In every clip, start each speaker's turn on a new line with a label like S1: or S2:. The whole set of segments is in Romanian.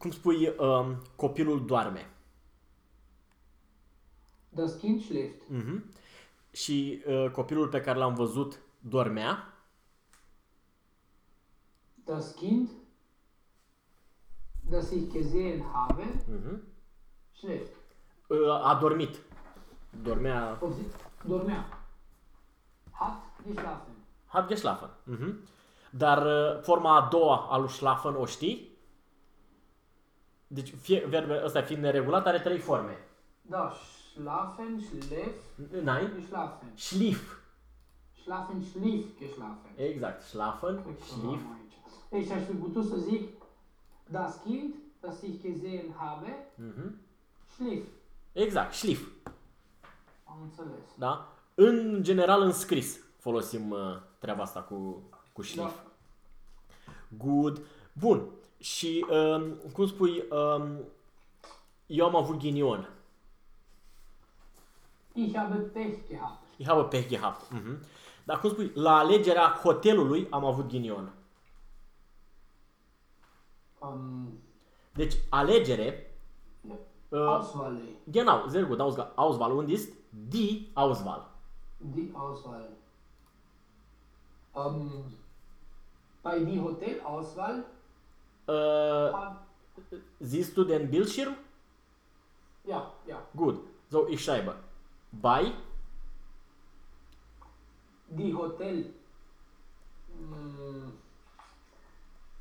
S1: cum spui, um, copilul doarme.
S2: Das Kind schläft.
S1: Mhm. Și uh, copilul pe care l-am văzut dormea.
S2: Das Kind, das ich gesehen habe,
S1: Mhm.
S2: schläft.
S1: Uh, a dormit. Dormea...
S2: Ob sie, dormea. Hat geschlafen.
S1: Hat geschlafen. Mhm. Dar uh, forma a doua a lui schlafen o știi? Deci fie, verbe ăsta fiind neregulat are trei forme.
S2: Da, schlafen, schläft,
S1: Nein.
S2: geschlafen.
S1: Schlief.
S2: Schlafen, schlief, geschlafen.
S1: Exact. Schlafen,
S2: Cred că
S1: schlief.
S2: am aici. Deci aș fi putut să zic Das Kind, das ich gesehen habe,
S1: Mhm.
S2: schlief.
S1: Exact. Schlief.
S2: Am înțeles.
S1: Da? În general în scris folosim uh, treaba asta cu, cu schlief.
S2: Da.
S1: Good. Bun. Și um, cum spui, um, eu am avut ghinion.
S2: Ich habe Pech gehabt.
S1: Ich habe Pech gehabt. Mhm. Dar cum spui, la alegerea hotelului am avut ghinion.
S2: Um,
S1: Deci alegere, uh,
S2: Auswahl.
S1: genau, sehr gut, Auswahl, Auswahl und ist die Auswahl.
S2: Die Auswahl. Um, bei die Hotel Auswahl
S1: Uh,
S2: hab,
S1: siehst du den Bildschirm?
S2: ja, ja.
S1: Gut. So, ich schreibe. Bei
S2: Die Hotel. Mm,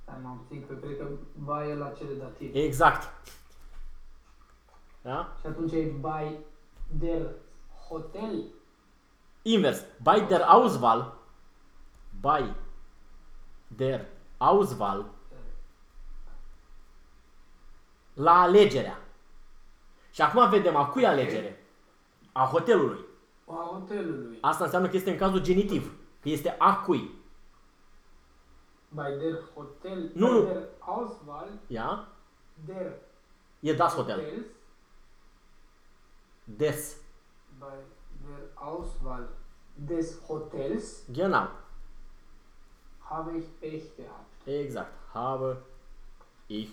S2: stai mă puțin, că cred că ba e la cele dativ.
S1: Exact. Da?
S2: Și atunci e by der Hotel.
S1: Invers. Bei der Auswahl. Bei der Auswahl. La alegerea. Și acum vedem a cui alegere? A hotelului.
S2: A hotelului.
S1: Asta înseamnă că este în cazul genitiv. Că este a cui.
S2: By der Hotel.
S1: Nu,
S2: by
S1: nu.
S2: Der Auswahl
S1: Ia?
S2: der
S1: E das hotel.
S2: Hotels.
S1: Des.
S2: Bei der Auswahl des Hotels
S1: Genau.
S2: habe ich Pech gehabt.
S1: Exact. Habe ich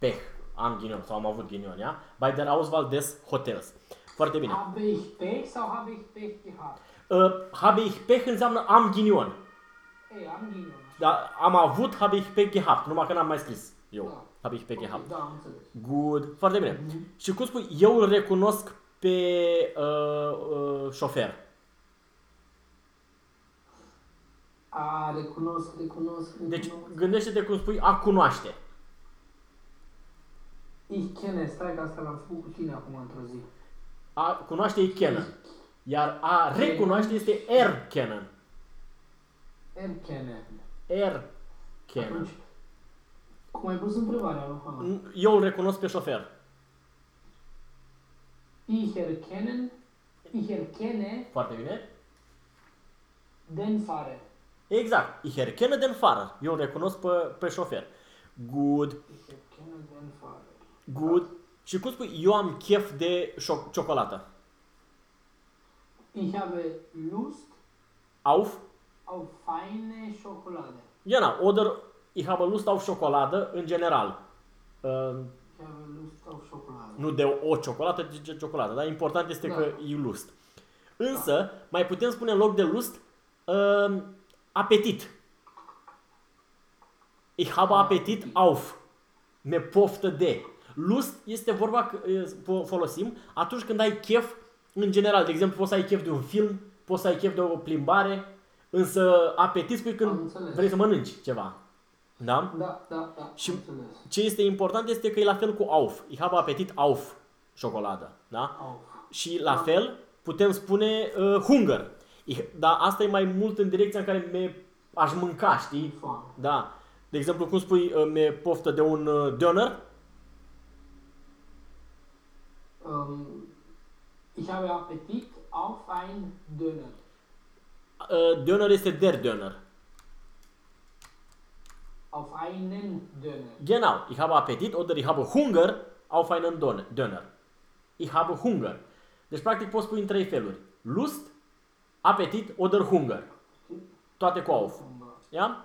S1: Pech. Am ghinion sau am avut ghinion, ia? Bei der Auswahl des Hotels. Foarte bine.
S2: Habe ich Pech sau habe ich Pech gehabt?
S1: Uh, habe ich Pech înseamnă am ghinion.
S2: Ei, am ghinion.
S1: Dar am avut habe ich Pech gehabt, numai că n-am mai scris eu.
S2: Da.
S1: Habe ich Pech
S2: Ok,
S1: gehabt.
S2: Da, am înțeles.
S1: Good. Foarte bine. Și cum spui, eu îl recunosc pe uh, uh, șofer.
S2: A, recunosc, recunosc,
S1: Deci
S2: recunosc.
S1: gândește-te cum spui a cunoaște.
S2: Ich kenne, stai că asta l-am făcut cu tine acum într-o zi.
S1: A cunoaște e kennen. Iar a recunoaște este erkennen.
S2: Erkenne.
S1: Erkennen.
S2: Atunci, cum ai pus întrebarea, lui Hana?
S1: Eu îl recunosc pe șofer.
S2: Ich erkennen, ich erkenne
S1: Foarte bine.
S2: den Fahrer.
S1: Exact. Ich erkenne den Fahrer. Eu îl recunosc pe, pe șofer. Good.
S2: Ich erkenne den Fahrer.
S1: Good. Și cum spui, eu am chef de șo- ciocolată.
S2: Ich habe Lust
S1: Auf.
S2: auf feine Schokolade.
S1: Genau. Oder ich habe Lust auf Schokolade în general. Uh,
S2: Ich habe Lust auf Schokolade.
S1: nu de o ciocolată, ci de ciocolată. Dar important este
S2: Da.
S1: că e lust. Însă, mai putem spune în loc de lust uh, apetit. Ich habe apetit auf. Ne poftă de. Lust este vorba că e, fo- folosim atunci când ai chef în general. De exemplu, poți să ai chef de un film, poți să ai chef de o plimbare, însă apetit spui
S2: Am
S1: când
S2: înțeles.
S1: vrei să mănânci ceva. Da?
S2: Da, da, da,
S1: Și-
S2: am înțeles.
S1: Ce este important este că e la fel cu auf. Ich habe apetit auf șocoladă. Da?
S2: Auf.
S1: Și la fel putem spune uh, hunger. Ich- Dar asta e mai mult în direcția în care me aș mânca, știi?
S2: Foame.
S1: Da. De exemplu, cum spui, uh, me poftă de un uh, döner?
S2: Ähm, ich habe Appetit auf ein Döner.
S1: Uh, döner este der Döner.
S2: Auf einen Döner.
S1: Genau. Ich habe Appetit oder ich habe Hunger auf einen Don- Döner. Ich habe Hunger. Deci, practic, poți spui în trei feluri. Lust, apetit oder Hunger. Toate cu auf. Ja?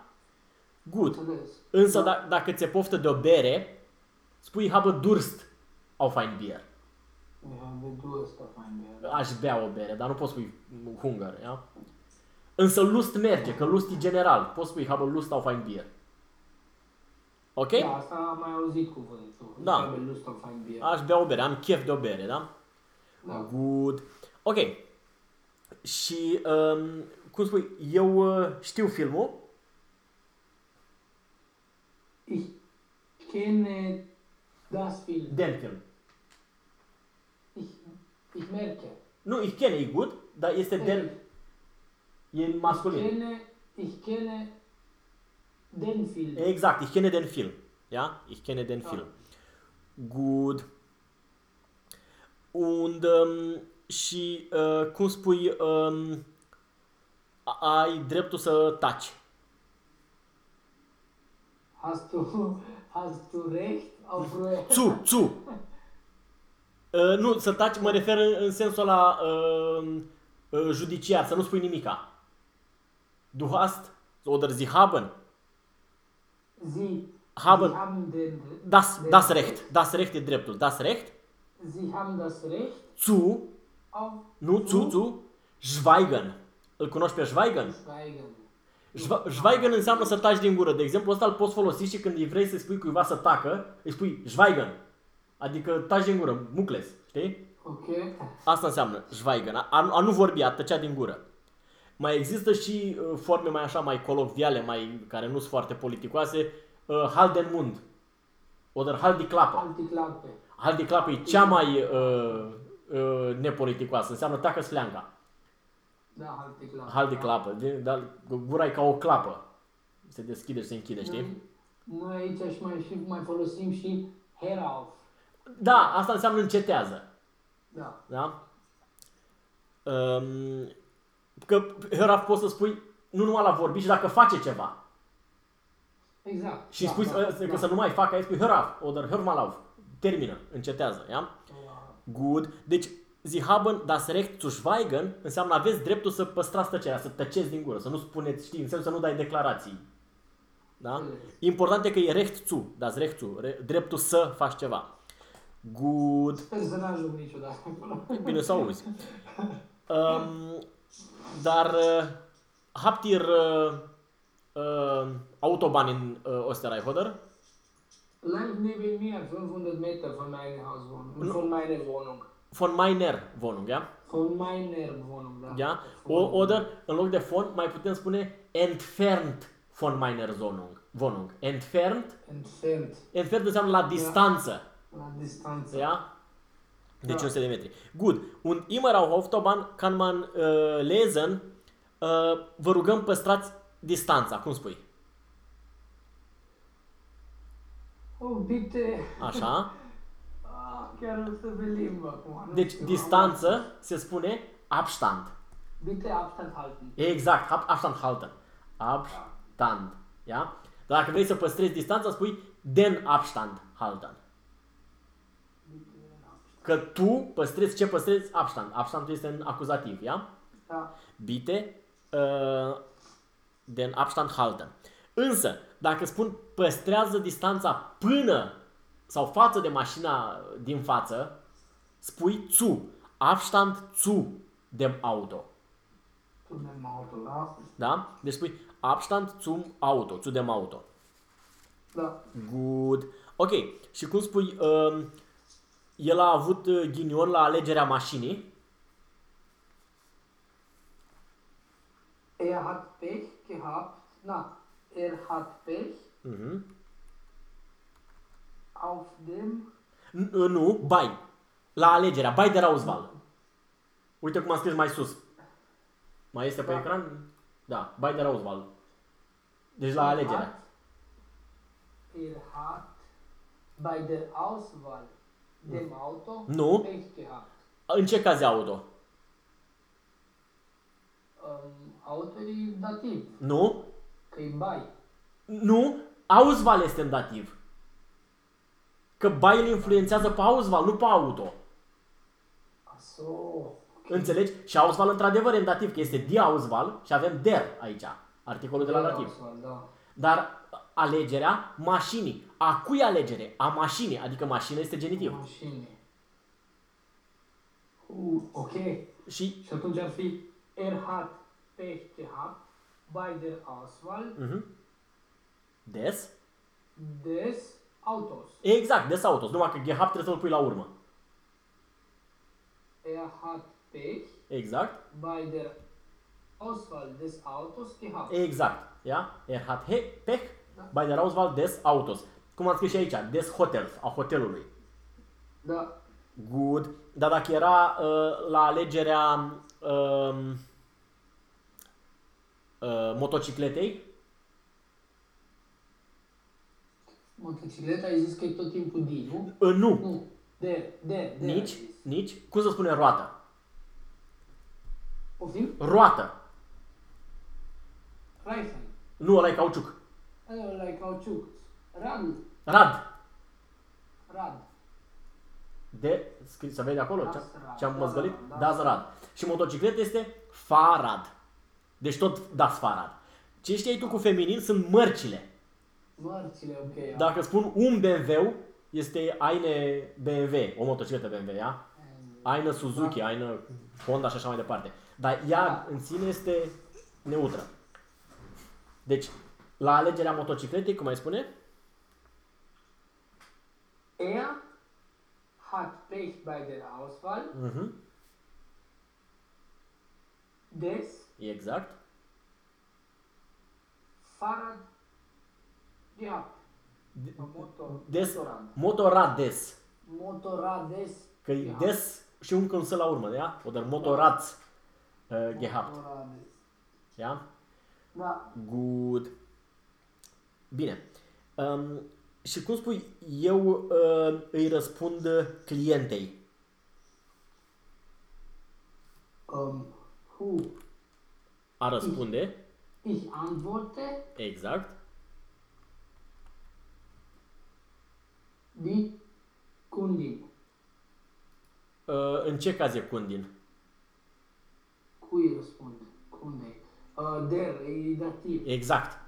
S1: Good.
S2: Înțeles.
S1: Însă
S2: Da.
S1: da. dacă ți-e poftă de o bere, spui habe Durst auf ein Bier. Aș bea o bere, dar nu poți spui Hunger, ia? Însă Lust merge, că Lust e general. Poți spui habe Lust auf ein Bier. Ok?
S2: Da, asta am mai auzit cuvântul.
S1: Da.
S2: Ich habe Lust auf ein Bier.
S1: Aș bea o bere, am chef de o bere, da?
S2: Da.
S1: Good. Ok. Și, um, cum spui, eu uh, știu filmul,
S2: Ich kenne das Film.
S1: den film.
S2: Ich, ich merke.
S1: Nu, ich kenne e good, dar este den, e în
S2: Ich
S1: masculin.
S2: kenne, ich kenne den Film.
S1: Exact, ich kenne den Film. Ja, ich kenne den
S2: Ja.
S1: Film. Good. Und um, și uh, cum spui, um, a- ai dreptul să taci.
S2: Hast du, hast du recht auf Ruhe?
S1: Zu, zu. Uh, nu, să taci mă refer în, în sensul la uh, uh, judiciar, să nu spui nimica. Du hast oder sie haben
S2: Sie,
S1: Haben-
S2: Sie haben den,
S1: das,
S2: den
S1: das Recht. Das Recht e dreptul. Das Recht
S2: Sie haben das Recht
S1: zu,
S2: auf
S1: nu zu, zu, schweigen. Îl cunoști pe schweigen?
S2: Schweigen.
S1: Schwe- Schweigen înseamnă să taci din gură. De exemplu, ăsta îl poți folosi și când îi vrei să spui cuiva să tacă, îi spui schweigen. Adică taci din gură, mucles, știi?
S2: Ok.
S1: Asta înseamnă schweigen, a, a nu vorbi, a tăcea din gură. Mai există și uh, forme mai așa, mai colocviale, mai, care nu sunt foarte politicoase, uh, halt den Mund. Oder halt die Klappe.
S2: Halt die Klappe.
S1: Halt die Klappe e cea mai uh, uh, nepoliticoasă, înseamnă tacă sleanca.
S2: Da, halt die Klappe.
S1: Halt die Klappe, de, dar gura e ca o clapă. Se deschide și se închide, știi?
S2: Noi, noi aici și mai, și mai folosim și hair off.
S1: Da, asta înseamnă încetează.
S2: Da.
S1: Da? Um, că Höraf poți să spui nu numai la vorbi și dacă face ceva.
S2: Exact.
S1: Și
S2: da,
S1: spui
S2: da,
S1: uh, că
S2: da.
S1: să nu mai facă, ai spui Höraf, oder hör mal auf. Termină, încetează, ia?
S2: Da.
S1: Good. Deci, Sie haben das Recht zu schweigen înseamnă aveți dreptul să păstrați tăcerea, să tăceți din gură, să nu spuneți, știi, în sensul să nu dai declarații. Da?
S2: Înțeles.
S1: Important e că e recht zu, das Recht zu, re- dreptul să faci ceva. Good.
S2: Sper să n-ajung niciodată acolo.
S1: Bine să auzi. Um, dar uh, habt ihr uh, uh, Autobahn in uh, Österreich, oder?
S2: Leicht neben mir, 500 Meter von meiner Hauswohnung. Von meiner Wohnung.
S1: Von meiner Wohnung, ja?
S2: Von meiner Wohnung, da.
S1: Ja? O, oder, în loc de von, mai putem spune entfernt von meiner Wohnung. Wohnung. Entfernt.
S2: Entfernt.
S1: Entfernt înseamnă la distanță.
S2: La distanță.
S1: Ja? Deci
S2: Da.
S1: 100 de metri. Good. Und immer auf Autobahn kann man uh, lesen, uh, vă rugăm păstrați distanța, cum spui?
S2: Oh, bitte.
S1: Așa.
S2: Ah, chiar nu stă pe limbă acum. nu
S1: Deci
S2: știu,
S1: distanță se spune Abstand.
S2: Bitte Abstand halten.
S1: Exact, Ab- Abstand halten. Abstand. Ja? Dar dacă vrei să păstrezi distanța, spui den Abstand halten. Că tu păstrezi ce păstrezi? Abstand. Abstandul este în acuzativ, ia?
S2: Da.
S1: Bitte uh, den Abstand halten. Însă, dacă spun păstrează distanța până sau față de mașina din față, spui zu. Abstand zu dem Auto.
S2: Punem auto, da?
S1: Da? Deci spui Abstand zum Auto, zu dem Auto.
S2: Da.
S1: Good. Ok. Și cum spui, um, el a avut uh, ghinion la alegerea mașinii.
S2: Er hat Pech gehabt. Na, er hat Pech
S1: Mhm.
S2: auf dem.
S1: N- uh, Nu, bai. La alegerea, bai de Rauzval. Uite cum am scris mai sus. Mai este pe
S2: Da.
S1: ecran? Da, bai de Rauzval. Deci la
S2: er
S1: alegerea.
S2: hat- Er hat bei der Auswahl dem Auto
S1: Nu.
S2: Pech gehabt.
S1: În ce caz e auto?
S2: Um, auto e dativ,
S1: Nu?
S2: că e bai.
S1: Nu, Auswahl este în dativ. Că bai îl influențează pe Auswahl, nu pe auto.
S2: Achso.
S1: Înțelegi? Și Auswahl într-adevăr e în dativ, că este die Auswahl și avem der aici, articolul de la dativ.
S2: Auswahl, da.
S1: Dar alegerea mașinii. A cui alegere? A mașinii, adică mașină este genitiv.
S2: Mașini. Uh, ok.
S1: Și
S2: Și atunci ar fi Er hat Pech gehabt bei der Auswahl
S1: mhm. des
S2: des Autos.
S1: Exact, des autos, numai că gehabt trebuie să-l pui la urmă.
S2: Er hat Pech
S1: Exact,
S2: bei der Auswahl des Autos gehabt.
S1: exact. Ia? Er hat he, pech bei der Auswahl des Autos. Cum am scris și aici, des Hotels, a hotelului.
S2: Da.
S1: Good. Dar dacă era uh, la alegerea uh, uh, motocicletei,
S2: Motocicleta ai zis că e tot timpul din, nu?
S1: uh, nu.
S2: Nu. Der, der, der. ai
S1: Nici,
S2: zis.
S1: nici, cum să spune roată?
S2: Poftim?
S1: Roată.
S2: Reifen.
S1: Nu, ăla e cauciuc.
S2: Ăla e cauciuc. Rad.
S1: Rad.
S2: Rad.
S1: De, scris, să vede acolo ce,
S2: Das Rad.
S1: ce am
S2: Da,
S1: măzgălit?
S2: da,
S1: Das
S2: da.
S1: Rad. Și motocicletă este Farad. Deci tot Das Farad. Ce știi tu cu feminin sunt mărcile.
S2: Mărțile, ok.
S1: Dacă spun un BMW, este Aine BMW, o motocicletă BMW, ia? Aină Suzuki,
S2: Da.
S1: Aină Honda și așa mai departe. Dar ea
S2: Da.
S1: în sine este neutră. Deci, la alegerea motocicletei, cum mai spune?
S2: Er hat Pech bei der Auswahl
S1: Mhm.
S2: des
S1: Exact.
S2: Fahrrad gehabt. Motor,
S1: Des,
S2: motorrad.
S1: motorades.
S2: Motorrades
S1: Că e
S2: gehabt.
S1: des și un când la urmă, ia? Oder motorrads uh, gehabt.
S2: Motorrades.
S1: Ia?
S2: Da.
S1: Good. Bine. Um, și cum spui, eu uh, îi răspund clientei.
S2: Um, hu.
S1: A răspunde,
S2: Ich antworte
S1: exact.
S2: die Kundin.
S1: Uh, în ce caz e cundin?
S2: Cui răspund? Kundei. Uh, der e dativ.
S1: Exact.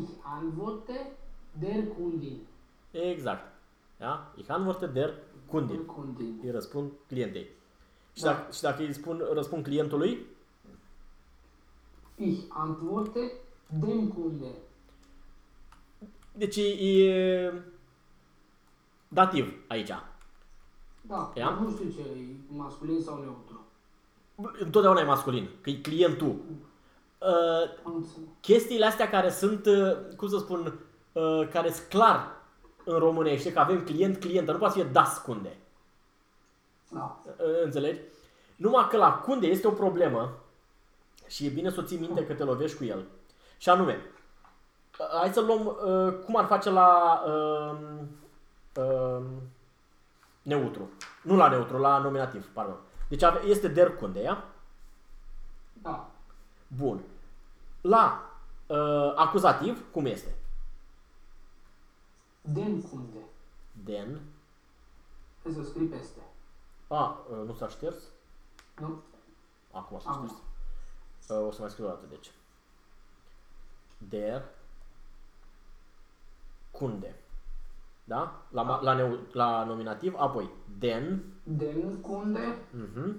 S2: Ich antworte der Kundin.
S1: Exact. Da? Ich antworte der
S2: Der
S1: Kundin.
S2: Kundin.
S1: Îi răspund clientei. Și,
S2: Da.
S1: dacă, și dacă îi spun, răspund clientului,
S2: Ich antworte dem Kunde.
S1: deci e, e dativ aici.
S2: Da,
S1: Ia?
S2: dar nu știu ce e, masculin sau neutru.
S1: Întotdeauna e masculin, că e clientul. Uh,
S2: Am înțeles.
S1: chestiile astea care sunt, uh, cum să spun, uh, care sunt clar în românește, că avem client, clientă, nu poate să fie das cunde.
S2: Da.
S1: Uh, Înțelegi? Numai că la cunde este o problemă și e bine să o ții minte că te lovești cu el. Și anume, uh, hai să luăm uh, cum ar face la uh, uh, neutru. Nu la neutru, la nominativ, pardon. Deci ave- este der cunde, ia?
S2: Da.
S1: Bun. La uh, acuzativ, cum este?
S2: Den Kunde.
S1: Den.
S2: Trebuie să scrii peste.
S1: A, uh, nu s-a șters?
S2: Nu?
S1: Acum s-a
S2: Acum.
S1: șters. Uh, o să mai scriu o dată, deci. Der. Kunde. Da? La, ma- la, neu, la nominativ, apoi den.
S2: Den Kunde.
S1: mhm.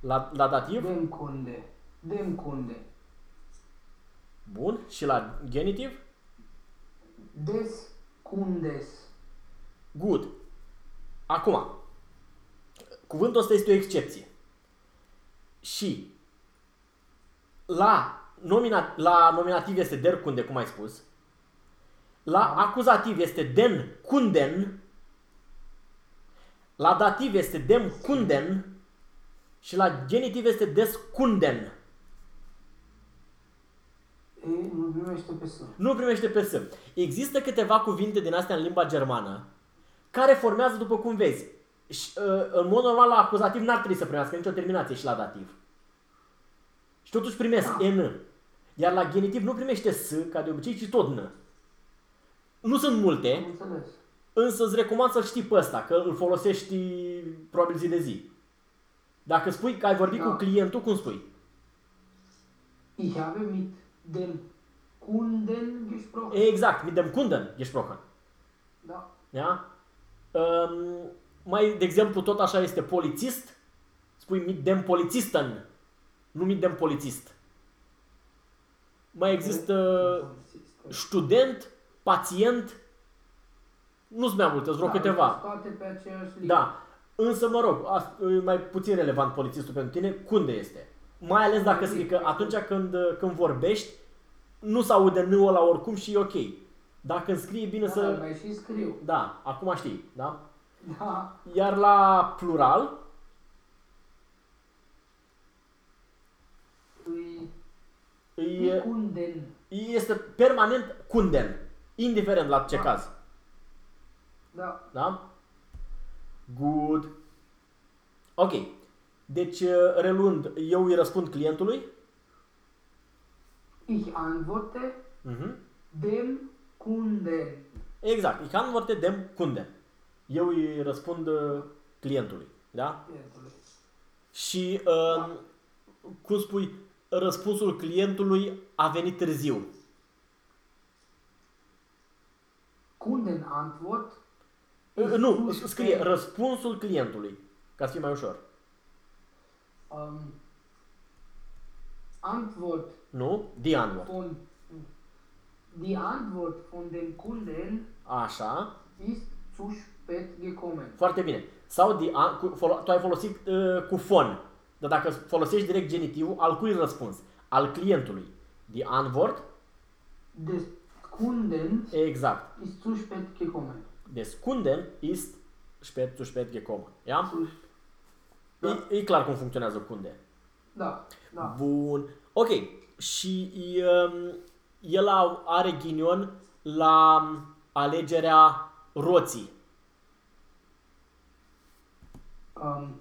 S1: La, la dativ,
S2: Den Kunde. Dem Kunde.
S1: bun. Și la genitiv,
S2: Des Kundes.
S1: good. Acum, cuvântul ăsta este o excepție. Și la, nomina, la nominativ este der kunde, cum ai spus. La acuzativ este den kunden. La dativ este dem kunden. Și la genitiv este des kunden.
S2: E, nu primește pe să.
S1: Nu primește pe S. Există câteva cuvinte din astea în limba germană care formează după cum vezi. Și, uh, în mod normal la acuzativ n-ar trebui să primească nicio terminație și la dativ. Și totuși primesc N. Iar la genitiv nu primește S, ca de obicei, ci tot N. Nu sunt
S2: Am
S1: multe,
S2: înțeles.
S1: însă îți recomand să-l știi pe ăsta, că îl folosești probabil zi de zi. Dacă spui că ai vorbit
S2: Da.
S1: cu clientul, cum spui?
S2: Ich habe mit dem Kunden gesprochen.
S1: Exact, mit dem Kunden gesprochen.
S2: Da.
S1: Da? Um, mai, de exemplu, tot așa este polițist, spui mit dem Polizisten, nu mit dem polițist. Mai există student, pacient, nu sunt mai multe, sunt vreo
S2: Da,
S1: câteva.
S2: Toate pe aceeași linie.
S1: Da. Însă, mă rog, asta e mai puțin relevant polițistul pentru tine, unde este. Mai ales dacă scrii că atunci când, când vorbești, nu se aude n ăla oricum și e ok. Dacă îmi scrie bine
S2: Da,
S1: să...
S2: mai și scriu.
S1: Da, acum știi, da?
S2: Da.
S1: Iar la plural,
S2: Îi...
S1: e,
S2: Kunden.
S1: este permanent cunden, indiferent la ce
S2: Da.
S1: caz.
S2: Da.
S1: Da? Good. Ok. Deci, uh, reluând, eu îi răspund clientului.
S2: Ich antworte
S1: Mhm.
S2: dem Kunden.
S1: Exact. Ich antworte dem Kunden. Eu îi răspund uh, clientului. Da?
S2: Clientului.
S1: Și, uh, cum spui, răspunsul clientului a venit târziu.
S2: Kunden Antwort.
S1: Uh,
S2: ist
S1: Nu,
S2: zu
S1: scrie
S2: spät.
S1: răspunsul clientului, ca să fie mai ușor.
S2: Ähm, Antwort
S1: Nu? Die Antwort.
S2: von die Antwort von dem Kunden
S1: Așa.
S2: ist zu spät gekommen.
S1: Foarte bine. Sau die, an- cu, folo- tu ai folosit uh, cu fon. Dar dacă folosești direct genitivul, al cui răspuns? Al clientului. Die Antwort,
S2: Des Kunden
S1: exact.
S2: ist zu spät gekommen.
S1: Des Kunden ist spät zu spät gekommen. Ja?
S2: Zu, Da.
S1: E, e clar cum funcționează Kunde.
S2: da, da.
S1: Bun. Ok. Și um, el a- are ghinion la alegerea roții.
S2: Ähm,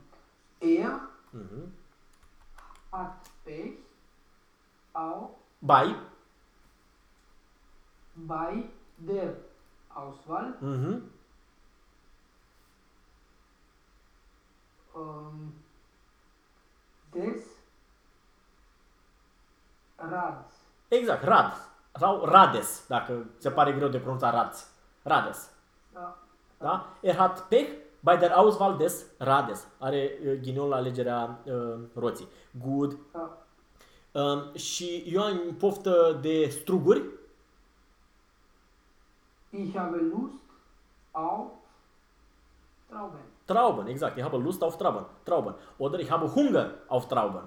S2: er
S1: Mhm.
S2: hat Pech auch
S1: Bai.
S2: bei der Auswahl
S1: Mhm.
S2: Ähm, des Rads.
S1: Exact, Rad. Sau Rades, dacă se pare greu de pronunțat Rads. Rades.
S2: Da.
S1: Da? Er hat Pech bei der Auswahl des Rades. Are uh, ghinion la alegerea uh, roții. Good.
S2: Da.
S1: Um, și eu am poftă de struguri.
S2: Ich habe Lust auf Trauben.
S1: Trauben, exact. Ich habe Lust auf Trauben. Trauben. Oder ich habe Hunger auf Trauben.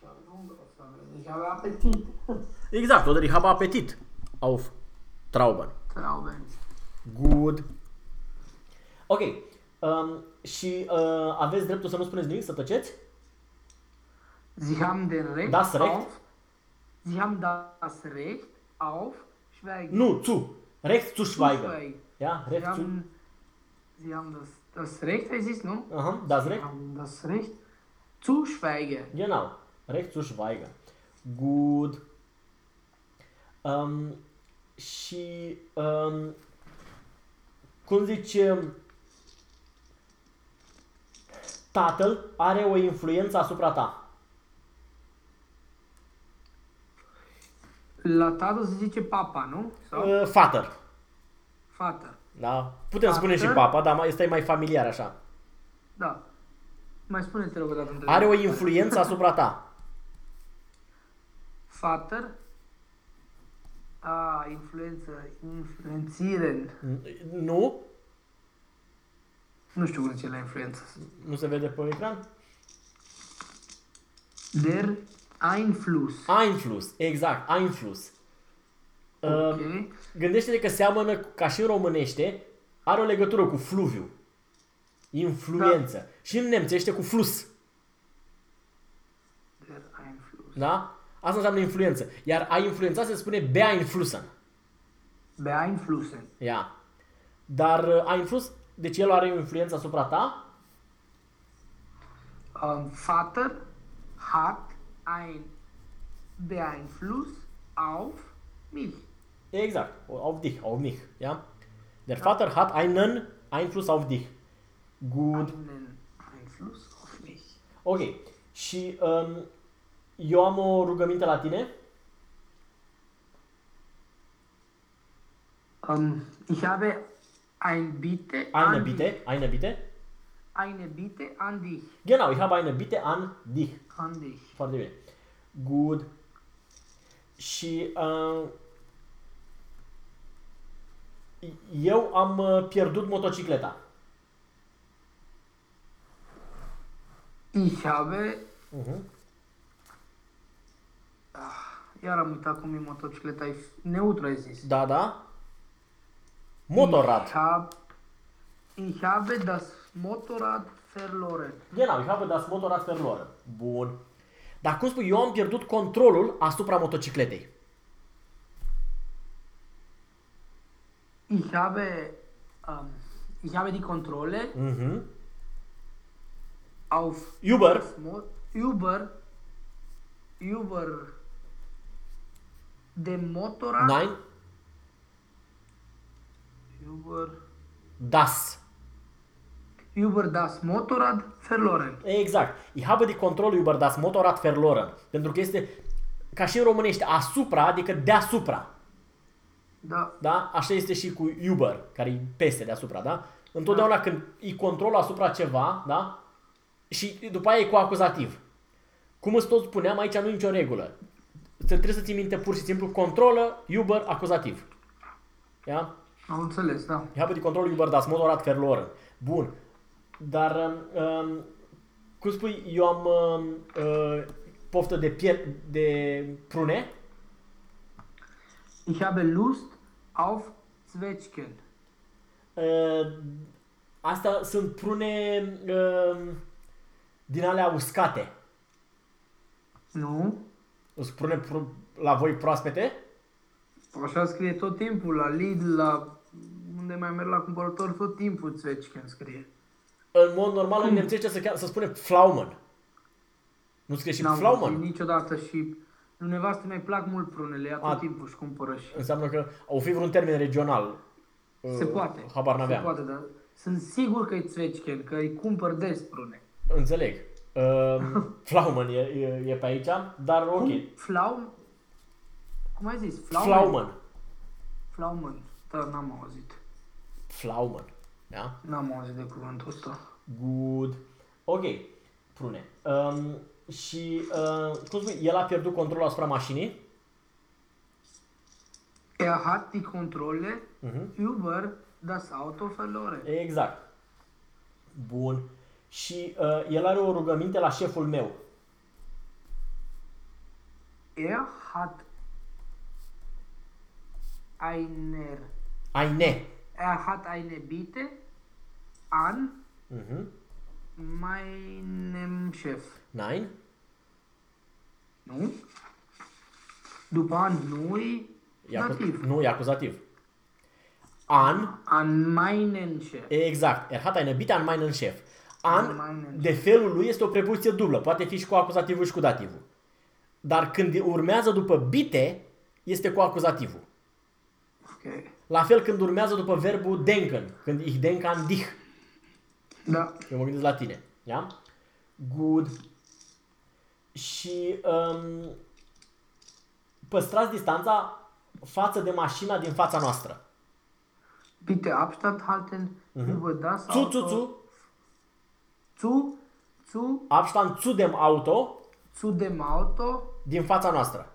S2: Ich habe Hunger auf Trauben. Ich habe Appetit.
S1: Exact. Oder ich habe Appetit auf Trauben.
S2: Trauben.
S1: Good. Ok. Um, și uh, aveți dreptul să nu spuneți nimic, să tăceți?
S2: Sie haben den Recht,
S1: Das Recht?
S2: auf. Sie haben das Recht auf Schweigen.
S1: Nu, zu. Recht zu schweigen.
S2: Schweigen.
S1: Ja,
S2: Sie
S1: recht zu.
S2: haben, Sie haben das, das Recht, es ist, no?
S1: Aha, das
S2: Sie
S1: Recht.
S2: haben das Recht zu schweigen.
S1: Genau. Recht zu schweigen. Good. Um, și um, cum zice tatăl are o influență asupra ta.
S2: La tatăl se zice papa, nu? Sau
S1: Uh, father.
S2: fată.
S1: Da? Putem spune și
S2: Father?
S1: papa, dar mai este mai familiar așa.
S2: Da. Mai spune te rog o dată
S1: Are o influență asupra ta.
S2: Vater. A, influență, influențiren.
S1: Nu?
S2: Nu știu cum zice la influență.
S1: Nu se vede pe ecran?
S2: Der Einfluss.
S1: Einfluss, exact, Einfluss. Uh,
S2: Ok.
S1: Gândește-te că seamănă ca și în românește, are o legătură cu fluviu. Influență. Da. Și în nemțește cu flus.
S2: Der Einfluss.
S1: Da? Asta înseamnă influență. Iar a influența se spune beeinflussen.
S2: Beeinflussen.
S1: Ia. Dar uh, Einfluss, deci el are o influență asupra ta?
S2: Ähm, Vater hat ein Beeinfluss auf mich.
S1: Exact. Auf dich, auf mich. Ja? Der Vater hat einen Einfluss auf dich. Good.
S2: Einen Einfluss auf mich.
S1: Ok. Și um, eu am o rugăminte la tine.
S2: Um, ich habe ein Bitte
S1: Eine
S2: an
S1: Bitte, eine Bitte.
S2: dich. Eine Bitte an dich.
S1: Genau, ich habe eine Bitte an dich.
S2: An dich.
S1: Foarte bine. Good. Și uh, eu am uh, pierdut motocicleta.
S2: Ich habe...
S1: Mhm.
S2: Iar am uitat cum e motocicleta. E neutru ai zis.
S1: Da, da. Motorrad.
S2: Ich, hab, ich habe das Motorrad verloren.
S1: Genau, ich habe das Motorrad verloren. Bun. Dar cum spui, eu am pierdut controlul asupra motocicletei.
S2: Ich habe, ähm, ich habe die Kontrolle
S1: Mhm.
S2: auf
S1: Uber.
S2: das Mo über, über dem Motorrad.
S1: Nein,
S2: Über,
S1: das.
S2: über das Motorrad verloren.
S1: Exact. Ich habe die Kontrolle über das Motorrad verloren. Pentru că este, ca și în românește, asupra, adică deasupra.
S2: Da.
S1: Da? Așa este și cu Uber, care e peste deasupra, da? Întotdeauna da. când e control asupra ceva, da? Și după aia e cu acuzativ. Cum îți tot spuneam, aici nu e nicio regulă. Trebuie să ții minte pur și simplu controlă, Uber, acuzativ. Ja?
S2: Am înțeles, da.
S1: Ich habe die Kontrolle über das Motorrad verloren. Bun. Dar, um, um, cum spui, eu am um, uh, poftă de, pier- de prune?
S2: Ich habe Lust auf Zwetschgen.
S1: Uh, astea sunt prune uh, din alea uscate.
S2: Nu?
S1: Sunt prune pr- la voi proaspete?
S2: Așa scrie tot timpul, la Lidl, la unde mai merg la cumpărători, tot timpul Zwetschgen scrie.
S1: În mod normal în nemțește se, chea- se spune Pflaumen. Nu scrie și
S2: N-am
S1: Pflaumen?
S2: văzut niciodată și lui nevastă mai plac mult prunele, ea tot
S1: A.
S2: timpul își cumpără și...
S1: Înseamnă că o fi vreun termen regional. Uh,
S2: Se poate.
S1: Habar
S2: Se
S1: n-aveam.
S2: poate, dar sunt sigur că e Zwetschgen, că îi cumpăr des prune.
S1: Înțeleg. Uh, Flaumen e, e, e pe aici, dar ok.
S2: Cum? Flaum? Cum ai zis?
S1: Flaumen.
S2: Flaumen. Da, n-am auzit.
S1: Flaumen. Da?
S2: N-am auzit de cuvântul ăsta.
S1: Good. Ok. Prune. Um, și, uh, cum spui, el a pierdut controlul asupra mașinii?
S2: Er hat die Kontrolle
S1: Mhm.
S2: über das Auto verloren.
S1: Exact. Bun. Și uh, el are o rugăminte la șeful meu.
S2: Er hat einer,
S1: Aine.
S2: er hat eine Bitte an
S1: Mhm.
S2: meinem Chef.
S1: Nein?
S2: Nu? După an nu e
S1: E acu-
S2: dativ.
S1: nu, e acuzativ. An,
S2: An meinen Chef.
S1: exact. Er hat eine Bitte an meinen Chef. An,
S2: An meinen
S1: de felul lui, este o prepoziție dublă. Poate fi și cu acuzativul și cu dativul. Dar când urmează după bite, este cu acuzativul.
S2: Ok.
S1: La fel când urmează după verbul denken, când ich denk an dich.
S2: Da.
S1: Eu mă gândesc la tine. Ja? Good. Și um, păstrați distanța față de mașina din fața noastră.
S2: Bitte Abstand halten über das
S1: Zu,
S2: Auto.
S1: zu, zu.
S2: Zu, zu,
S1: Abstand zu dem Auto
S2: zu dem Auto
S1: din fața noastră.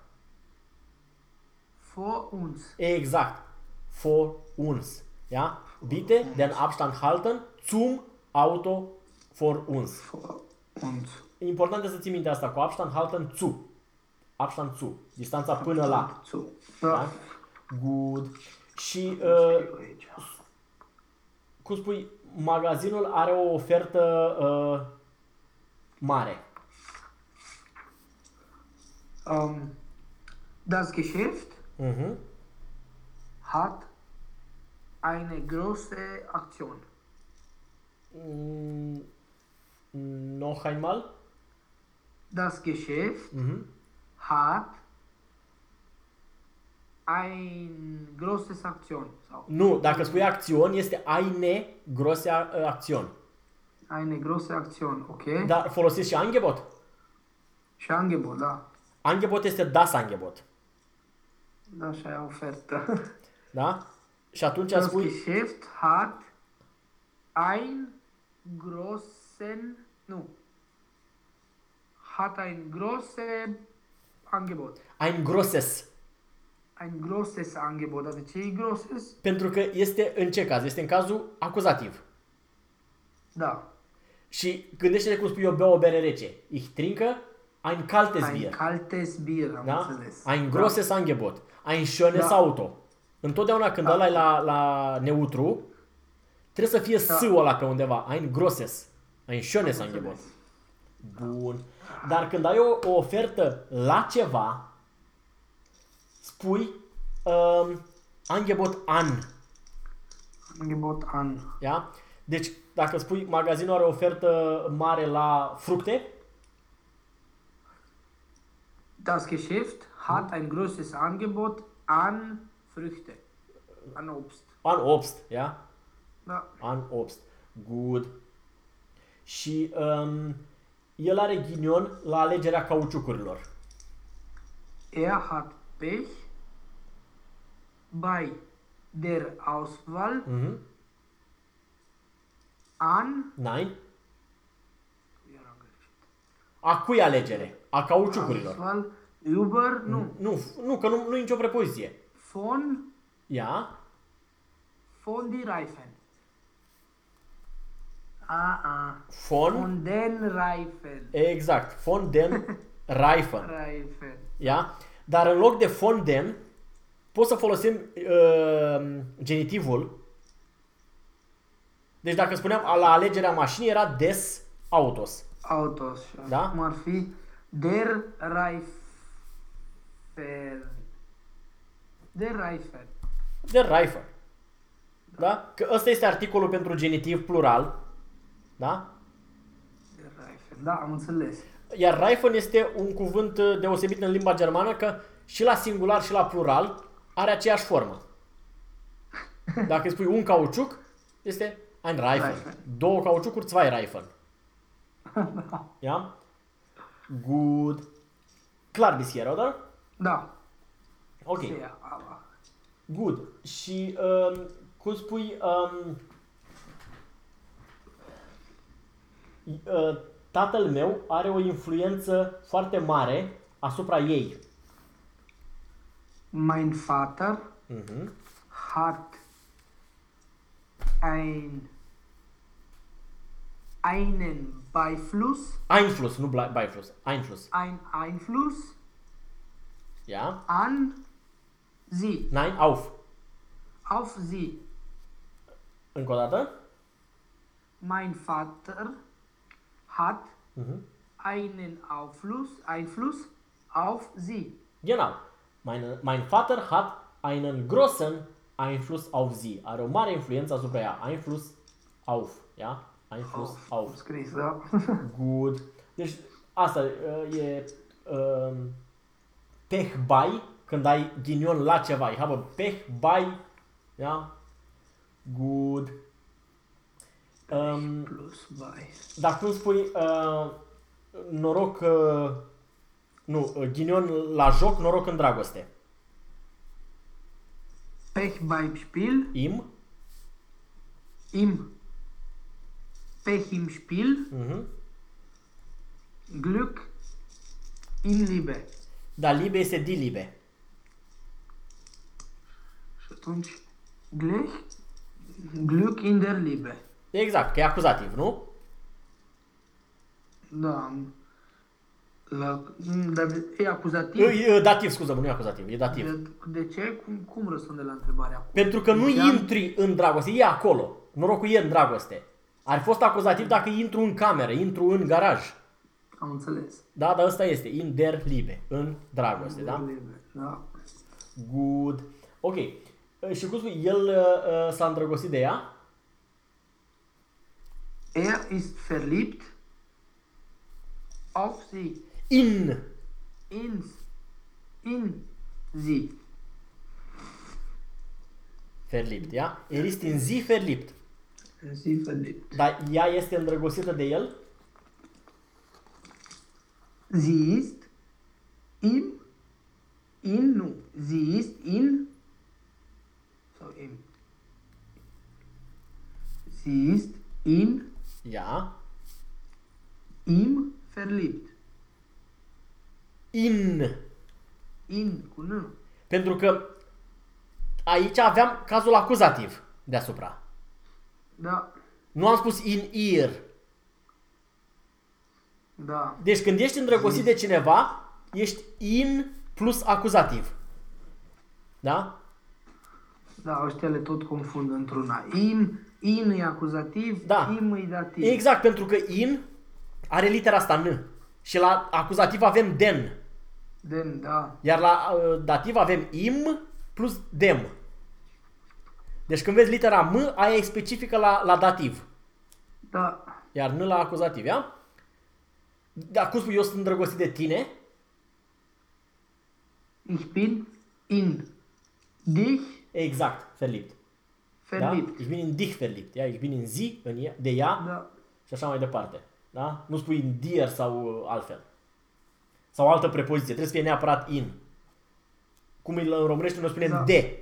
S2: vor uns.
S1: Exact. For uns. Ja? Bitte den Abstand halten zum Auto for uns.
S2: Vor uns.
S1: Important este să ții minte asta cu Abstand halten zu. Abstand zu. Distanța până la.
S2: Zu.
S1: Da?
S2: Da.
S1: Good. Și uh,
S2: Scriu aici.
S1: cum spui, magazinul are o ofertă uh, mare.
S2: Ähm, das Geschäft
S1: Mhm.
S2: hat eine große Aktion.
S1: Mm, noch einmal.
S2: Das Geschäft
S1: Mhm.
S2: hat ein großes Aktion. Sau
S1: Nu, dacă spui acțion, este eine große uh, acțion.
S2: eine große Aktion, ok?
S1: Dar folosiți și Angebot?
S2: Și Angebot, da.
S1: Angebot este das Angebot.
S2: Da, și aia ofertă.
S1: Da? Și atunci
S2: Das
S1: spui,
S2: Geschäft hat ein großen, nu, hat ein großes Angebot.
S1: ein grosses.
S2: Ein großes Angebot. Dar de ce e grosses?
S1: Pentru că este în ce caz? Este în cazul acuzativ.
S2: Da.
S1: Și gândește-te cum spui eu beau o bere rece. Ich trinke ein kaltes
S2: Ein
S1: Bier.
S2: kaltes Bier, am
S1: Da?
S2: înțeles.
S1: Ein grosses Angebot. Ein schönes
S2: Da.
S1: Auto. Întotdeauna când
S2: Da.
S1: ăla e la, la neutru, trebuie să fie
S2: Da.
S1: s-ul ăla pe undeva. Ein grosses. Ein schönes
S2: Am
S1: Angebot.
S2: înțeles.
S1: Bun. Dar când ai o, o ofertă la ceva, spui um, Angebot an.
S2: Angebot an.
S1: Ja? Deci, dacă spui magazinul are o ofertă mare la fructe,
S2: Das Geschäft hat ein großes Angebot an Früchte, an Obst.
S1: an Obst, ja?
S2: Da.
S1: An Obst. Good. Și um, el are ghinion la alegerea cauciucurilor.
S2: Er hat Pech bei der Auswahl
S1: Mhm.
S2: an
S1: Nein? A cui alegere? A cauciucurilor.
S2: Auswahl über, nu,
S1: Nu, nu, că nu, nu e nicio prepoziție.
S2: von,
S1: Ja?
S2: von die Reifen. Ah, ah.
S1: Von,
S2: Von den Reifen.
S1: exact, von den Reifen.
S2: Reifen.
S1: Ja? Dar în loc de von den, poți să folosim uh, genitivul. Deci dacă spuneam la alegerea mașinii era des autos.
S2: Autos. și
S1: Da?
S2: Cum ar fi der Reifen. Der Reifen.
S1: De Reifen. Da? Că ăsta este articolul pentru genitiv plural. Da?
S2: Der Reifen. Da, am înțeles.
S1: Iar Reifen este un cuvânt uh, deosebit în limba germană că și la singular și la plural are aceeași formă. Dacă îi spui un cauciuc, este ein Reifen.
S2: Reifen.
S1: Două cauciucuri, zwei Reifen. Ja? Good. Clar bisher, oder?
S2: Da.
S1: Ok.
S2: Sehr, aber.
S1: Good. Și um, cum spui, um, uh, tatăl meu are o influență foarte mare asupra ei.
S2: Mein Vater
S1: Mhm.
S2: hat ein, einen Beifluss,
S1: Einfluss, nu Blei- Beifluss. Einfluss.
S2: ein Einfluss
S1: Ja?
S2: an sie,
S1: Nein, auf.
S2: auf sie.
S1: Încă o dată.
S2: Mein Vater hat
S1: Mhm.
S2: einen Aufluss, Einfluss auf sie.
S1: Genau. Mein, mein Vater hat einen großen Einfluss auf sie. Are o mare influență asupra ea. Einfluss auf. Ja? Einfluss auf.
S2: Scris, da?
S1: Good. Deci asta uh, e um, pech by, când ai ghinion la ceva. You have a pech by, ja? Good. Um,
S2: Plus bei.
S1: dar cum spui uh, noroc, uh, nu, uh, ghinion la joc, noroc în dragoste.
S2: Pech beim Spiel,
S1: Im,
S2: im Pech im Spiel,
S1: mhm.
S2: Glück in Liebe.
S1: dar libe este dilibe.
S2: Și atunci, Glück, Glück in der Liebe.
S1: Exact, că e acuzativ, nu?
S2: Da. La, dar e acuzativ.
S1: E, e dativ, scuză-mă, nu e acuzativ, e dativ.
S2: De, de ce? Cum, cum răspunde la întrebarea acum?
S1: Pentru că nu
S2: Deci am-
S1: intri în dragoste, e acolo. Norocul e în dragoste. Ar fi fost acuzativ dacă intru în cameră, intru în garaj.
S2: Am înțeles.
S1: Da, dar ăsta este, in der Liebe, în dragoste,
S2: Der
S1: da?
S2: Liebe. Da.
S1: Good. Ok. Și cum spui, el uh, uh, s-a îndrăgostit de ea?
S2: Er ist verliebt auf sie.
S1: In.
S2: In, in sie.
S1: Verliebt, ja? Er ist in sie verliebt.
S2: In sie verliebt.
S1: Dar ea este îndrăgostită de el?
S2: Sie ist im, in, nu. Sie ist in, sau im. Sie ist in
S1: Ia.
S2: ihm verliebt.
S1: In.
S2: In cu N.
S1: Pentru că aici aveam cazul acuzativ deasupra.
S2: Da,
S1: Nu am spus in ear.
S2: da.
S1: Deci când ești îndrăgostit de cineva, ești in plus acuzativ. Da?
S2: Da, ăștia le tot confund într-una. Im, in e acuzativ,
S1: Da.
S2: im e dativ.
S1: Exact, pentru că in are litera asta N. Și la acuzativ avem den.
S2: Den, da.
S1: Iar la uh, dativ avem im plus dem. Deci când vezi litera M, aia e specifică la, la dativ.
S2: Da.
S1: Iar N la acuzativ, ia? Da, cum spui, eu sunt îndrăgostit de tine?
S2: Ich bin in dich
S1: Exact, verliebt. Da?
S2: verliebt.
S1: Ich bin in dich verliebt. Ja? Ich bin in sie, în ea, de ea
S2: Da.
S1: și așa mai departe. Da? Nu spui in dir sau uh, altfel. Sau altă prepoziție. Trebuie să fie neapărat in. Cum îl în românește noi spunem
S2: Da.
S1: de.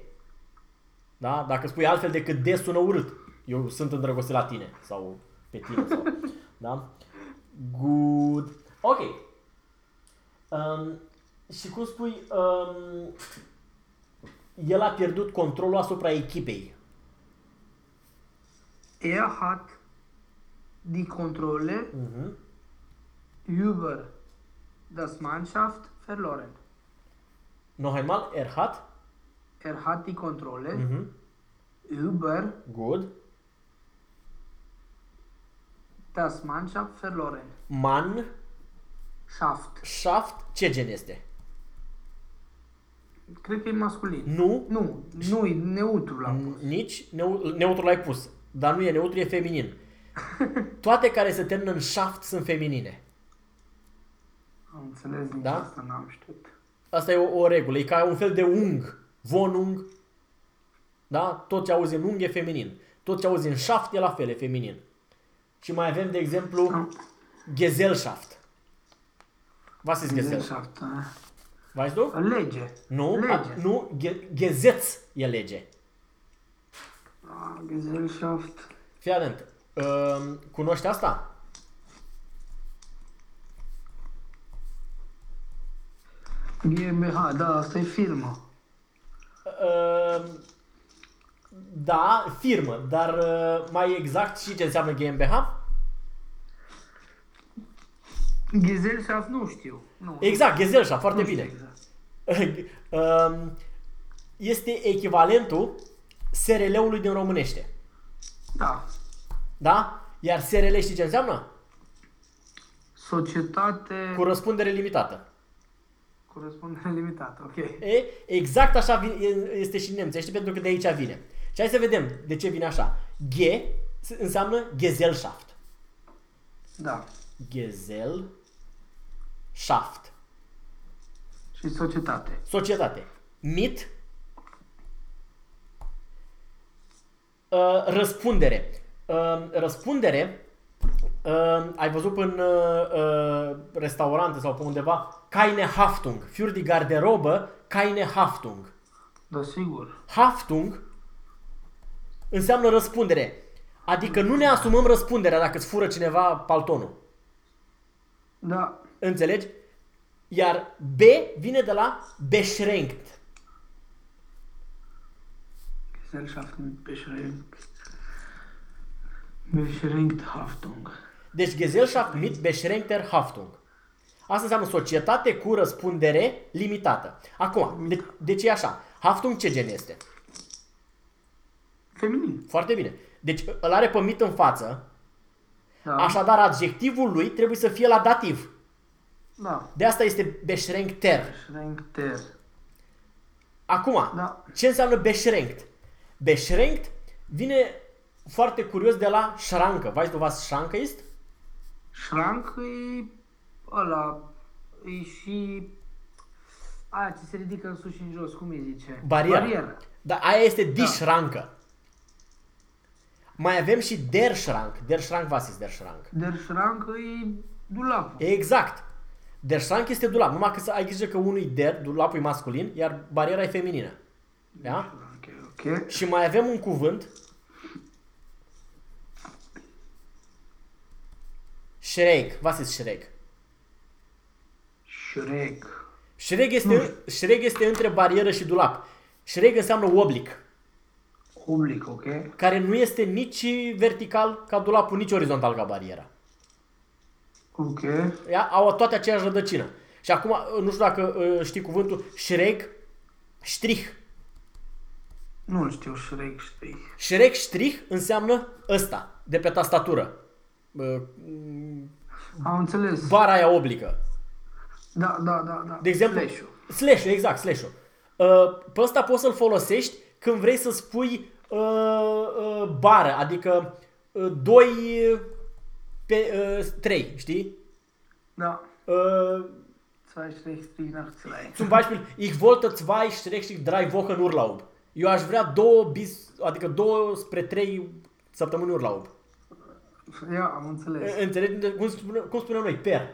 S1: Da? Dacă spui altfel decât de sună urât. Eu sunt îndrăgostit la tine. Sau pe tine. Sau, da? Good. Ok. Um, și cum spui, um, el a pierdut controlul asupra echipei.
S2: Er hat die Kontrolle
S1: Mhm.
S2: über das Mannschaft verloren.
S1: Noch einmal, er hat.
S2: Er hat die Kontrolle
S1: Mhm.
S2: über
S1: Good.
S2: das Mannschaft verloren.
S1: Man
S2: Shaft.
S1: schafft. Ce gen este?
S2: Cred că e masculin.
S1: Nu,
S2: Nu, nu, e neutru la pus.
S1: nici neu, neutru l-ai pus. Dar nu e neutru, e feminin. Toate care se termină în shaft sunt feminine.
S2: Am înțeles nici
S1: Da?
S2: asta, n-am știut.
S1: Asta e o, o regulă. E ca un fel de ung. Vonung. Da? Tot ce auzi în ung e feminin. Tot ce auzi în shaft e la fel, e feminin. Și mai avem, de exemplu,
S2: Ah,
S1: Gesellschaft. Was ist Gesellschaft?
S2: Gesellschaft. ah.
S1: Weißt du?
S2: Lege.
S1: Nu,
S2: Lege.
S1: a, nu, ge, Gesetz e lege.
S2: Ah, Gesellschaft.
S1: Fii atent. Uh, cunoști asta?
S2: GmbH, da, asta e firmă.
S1: Uh, da, firmă, dar uh, mai exact și ce înseamnă GmbH?
S2: Gesellschaft nu știu. Nu,
S1: Exact, Gesellschaft, foarte
S2: nu știu
S1: bine.
S2: Exact.
S1: Um, este echivalentul SRL-ului din românește.
S2: Da.
S1: Da? Iar SRL știi ce înseamnă?
S2: Societate
S1: Cu răspundere limitată.
S2: cu răspundere limitată, ok.
S1: E, exact așa vine- e- este și în nemțește, pentru că de aici vine. Și hai să vedem de ce vine așa. G înseamnă Gesellschaft.
S2: Da.
S1: Gesellschaft.
S2: Și societate.
S1: Societate. Mit. Uh, răspundere. Uh, răspundere. Uh, ai văzut în uh, uh, restaurante sau pe undeva keine Haftung. Für die Garderobe keine Haftung.
S2: Da, sigur.
S1: Haftung înseamnă răspundere. Adică nu ne asumăm răspunderea dacă îți fură cineva paltonul.
S2: Da.
S1: Înțelegi? Iar B vine de la beschränkt.
S2: Gesellschaft mit beschränkt. Beschränkt Haftung.
S1: Deci Gesellschaft mit beschränkter Haftung. Asta înseamnă societate cu răspundere limitată. Acum, de, de ce e așa? Haftung ce gen este?
S2: Feminin.
S1: Foarte bine. Deci îl are pe mit în față,
S2: Da.
S1: așadar adjectivul lui trebuie să fie la dativ.
S2: Da.
S1: De asta este beschränkter.
S2: Beschränkter.
S1: Acum,
S2: Da.
S1: ce înseamnă beschränkt? Beschränkt vine foarte curios de la șrancă. Weißt du was Schranke ist?
S2: Șranc e ăla, e și aia ce se ridică în sus și în jos, cum îi zice?
S1: Barieră.
S2: Barieră.
S1: Dar aia este die Schranke. Mai avem și der Schrank. Der Schrank, was ist der Schrank?
S2: Der șranc e dulapul.
S1: Exact. Der Schrank este dulap. Numai că să ai grijă că unul e der, dulapul e masculin, iar bariera e feminină. Da?
S2: Ok, ok.
S1: Și mai avem un cuvânt Schräg. Was ist schräg?
S2: Shrek.
S1: Schräg este, schräg este între barieră și dulap. Schräg înseamnă oblic,
S2: Oblic, ok?
S1: care nu este nici vertical ca dulapul, nici orizontal ca bariera.
S2: Ok.
S1: Ea, au toate aceeași rădăcină. Și acum, nu știu dacă uh, știi cuvântul Schräg, strich.
S2: Nu știu Shrek, știi.
S1: Schräg strich înseamnă ăsta, de pe tastatură. Uh,
S2: Am înțeles.
S1: bara aia oblică.
S2: Da, da, da, da.
S1: De exemplu,
S2: Slash-ul.
S1: slash exact, slash-ul. Uh, pe ăsta poți să-l folosești când vrei să spui uh, uh, bară, adică uh, 2 pe uh, 3, știi?
S2: Da.
S1: Uh,
S2: Zwei Shrek, Strich nach zwei.
S1: zum Beispiel, ich wollte zwei Schrägstrich drei Wochen Urlaub. Eu aș vrea două bis, adică două spre trei săptămâni Urlaub.
S2: Ia, am înțeles.
S1: Înțelegi? Cum, spune, cum spunem noi? Per.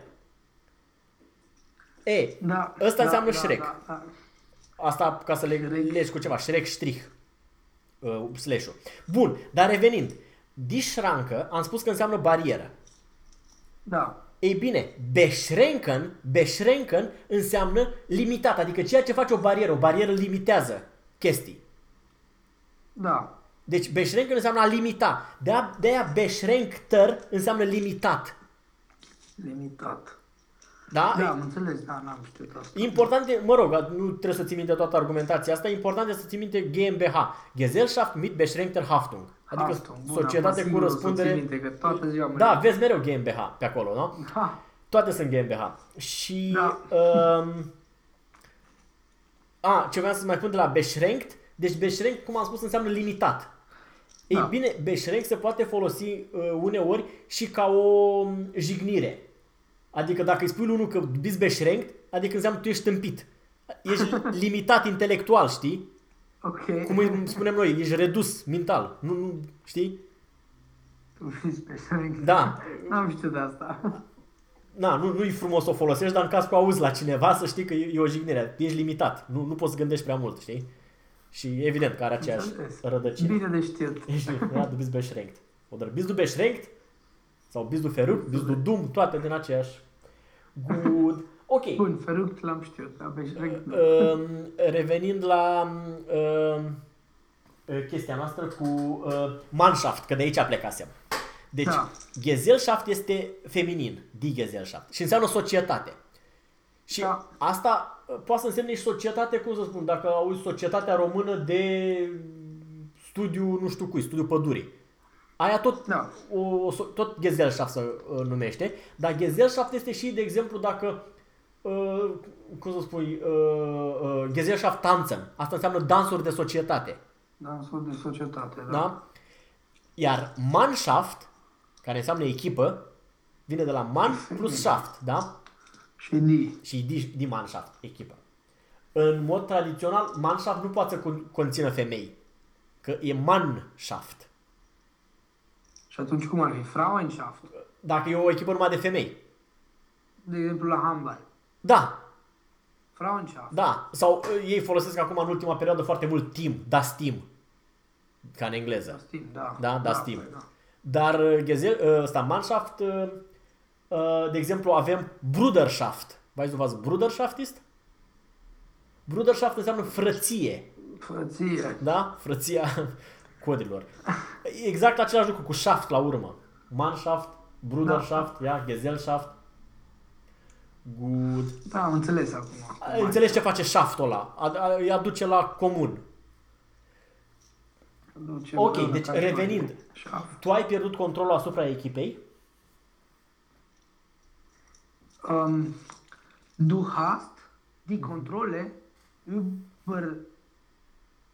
S1: E,
S2: Da.
S1: ăsta
S2: da,
S1: înseamnă
S2: da,
S1: Shrek.
S2: Da, da.
S1: Asta ca să le
S2: Shrek.
S1: legi cu ceva, Shrek strich. Uh, slash-ul. Bun, dar revenind. Dișrancă, am spus că înseamnă barieră.
S2: da.
S1: Ei bine, beschränken, beschränken înseamnă limitat, adică ceea ce face o barieră, o barieră limitează chestii.
S2: Da.
S1: Deci beschränken înseamnă a limita. De-aia, de-aia beschränkter înseamnă limitat.
S2: Limitat.
S1: Da?
S2: Da, am înțeles, da, n-am știut asta.
S1: Important e, mă rog, nu trebuie să ții minte toată argumentația asta, important e să ții minte GmbH, Gesellschaft mit beschränkter Haftung. Adică
S2: Haftung. Bun,
S1: societate
S2: acum
S1: cu
S2: sigur o să ții
S1: răspundere.
S2: Minte că toată ziua mă
S1: Da, vezi mereu GmbH pe acolo, nu?
S2: Ha,
S1: Toate sunt GmbH. Și...
S2: Da.
S1: Um, a, ce vreau să mai spun de la beschränkt. Deci beschränkt, cum am spus, înseamnă limitat. Ei
S2: Da.
S1: bine, beschränkt se poate folosi uh, uneori și ca o um, jignire. Adică dacă îi spui lui unul că bist beschränkt, adică înseamnă că tu ești tâmpit. Ești limitat intelectual, știi?
S2: ok.
S1: Cum îi spunem noi, ești redus mental. Nu, nu, știi?
S2: Tu fiți pe Shrek.
S1: Da.
S2: N-am știut de asta.
S1: Na, nu, nu-i frumos să o folosești, dar în caz că auzi la cineva să știi că e, e o jignire. Ești limitat. Nu, nu poți să gândești prea mult, știi? Și evident că are aceeași
S2: Înțeles.
S1: rădăcină.
S2: Bine de știut.
S1: Ești ja, du bist beschränkt. Oder bist du beschränkt? Sau bist du verrückt? Bist du dumm? Toate din aceeași. Good. Ok.
S2: Bun, Feruct l-am știut, dar pe Shrek nu.
S1: Um, revenind la um, chestia noastră cu uh, Mannschaft, că de aici plecasem. Deci,
S2: Da.
S1: Gesellschaft este feminin, die Gesellschaft, și înseamnă societate. Și
S2: Da.
S1: asta uh, poate să însemne și societate, cum să spun, dacă auzi Societatea Română de studiu, nu știu cui, studiu pădurii. Aia tot,
S2: Da.
S1: o, o, so- tot Gesellschaft se uh, numește, dar Gesellschaft este și, de exemplu, dacă, uh, cum să spui, uh, uh, Gesellschaft tanzen. Asta înseamnă dansuri de societate.
S2: Dansul de societate, da.
S1: Da? Iar Mannschaft, care înseamnă echipă, vine de la Man plus Shaft, da?
S2: Și Di.
S1: Și die, die Mannschaft, echipă. În mod tradițional, Mannschaft nu poate să con- conțină femei, că e Mannschaft.
S2: Și atunci cum ar fi? Frauenschaft.
S1: Dacă e o echipă numai de femei.
S2: De exemplu la handbal.
S1: Da,
S2: Frauenschaft.
S1: da. Sau uh, ei folosesc acum în ultima perioadă foarte mult team, das team, ca în engleză.
S2: Steam, da.
S1: Da, das Team.
S2: păi da.
S1: Dar uh, Gesell, uh, ăsta, Mannschaft, uh, uh, de exemplu, avem Bruderschaft. Weißt du was Bruderschaft ist? Bruderschaft înseamnă frăție,
S2: Frăție.
S1: da? Frăția codrilor. Exact același lucru cu shaft la urmă. Mannschaft, Bruderschaft, ia, Gesellschaft. Good.
S2: Da, am înțeles acum.
S1: Înțelegi ce face shaftul ăla? A- a- Îi aduce la comun.
S2: Duce
S1: Ok,
S2: împreună
S1: deci
S2: ca și
S1: revenind.
S2: noi. Shaft.
S1: Tu ai pierdut controlul asupra echipei?
S2: Um, du hast die Kontrolle über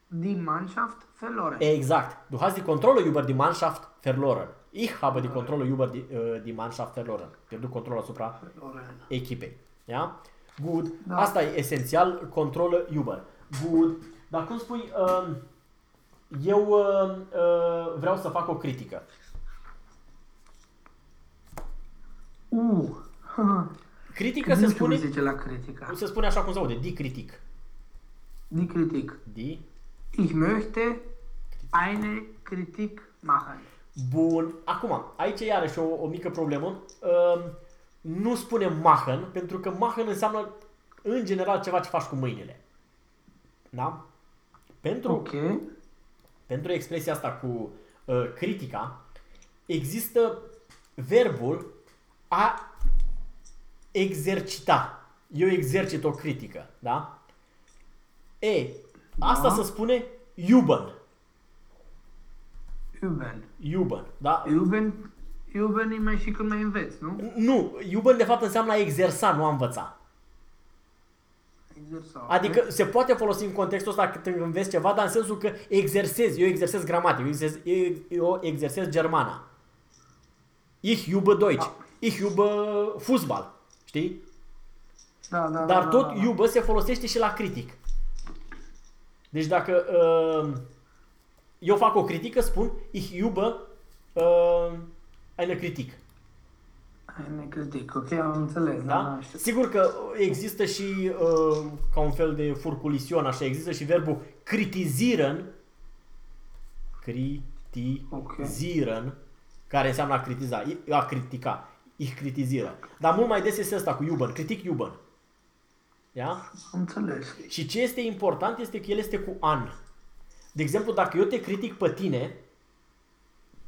S2: die Mannschaft verloren.
S1: Exact. Du hast die Kontrolle über die Mannschaft verloren. Ich habe die Kontrolle über die, uh, die Mannschaft verloren. Pierdut controlul asupra
S2: Verloren.
S1: echipei. Ja? Good.
S2: Da.
S1: Asta e esențial, controlă über. Good. Dar cum spui, uh, eu uh, uh, vreau să fac o critică.
S2: Uh,
S1: Critică
S2: nu
S1: se
S2: știu cum
S1: spune,
S2: zice la critica.
S1: se spune așa cum se aude, di critic.
S2: Die Kritik.
S1: Di.
S2: Ich möchte eine Kritik machen.
S1: Bun. Acum, aici e iarăși o, o mică problemă. Um, nu spune machen, pentru că machen înseamnă în general ceva ce faci cu mâinile. Da? Pentru,
S2: Ok.
S1: pentru expresia asta cu uh, critica, există verbul a exercita. Eu exercit o critică, da? E, asta
S2: Da.
S1: se spune iuben.
S2: Üben.
S1: Iuben, da?
S2: Üben, Üben e mai și când mai înveți, nu?
S1: Nu, iuben de fapt înseamnă a exersa, nu a învăța.
S2: Exersa.
S1: Adică se poate folosi în contextul ăsta când înveți ceva, dar în sensul că exersezi, eu exersez gramatică, eu exersez, eu exersez germana. Ich übe Deutsch, ich übe Fußball, știi?
S2: Da, da,
S1: Dar
S2: da,
S1: tot
S2: da, da.
S1: iubă se folosește și la critic. Deci dacă uh, eu fac o critică, spun ich iubă uh, eine critic.
S2: Hai, Ne critic, ok, am înțeles. Da?
S1: Da?
S2: Da, știu.
S1: Sigur că există și uh, ca un fel de furculision, așa, există și verbul critizieren, critizieren, care înseamnă a critiza, a critica, ich critizire. Dar mult mai des este asta cu iubăn, critic iubăn. Ia?
S2: Am înțeles.
S1: Și ce este important este că el este cu an. De exemplu, dacă eu te critic pe tine,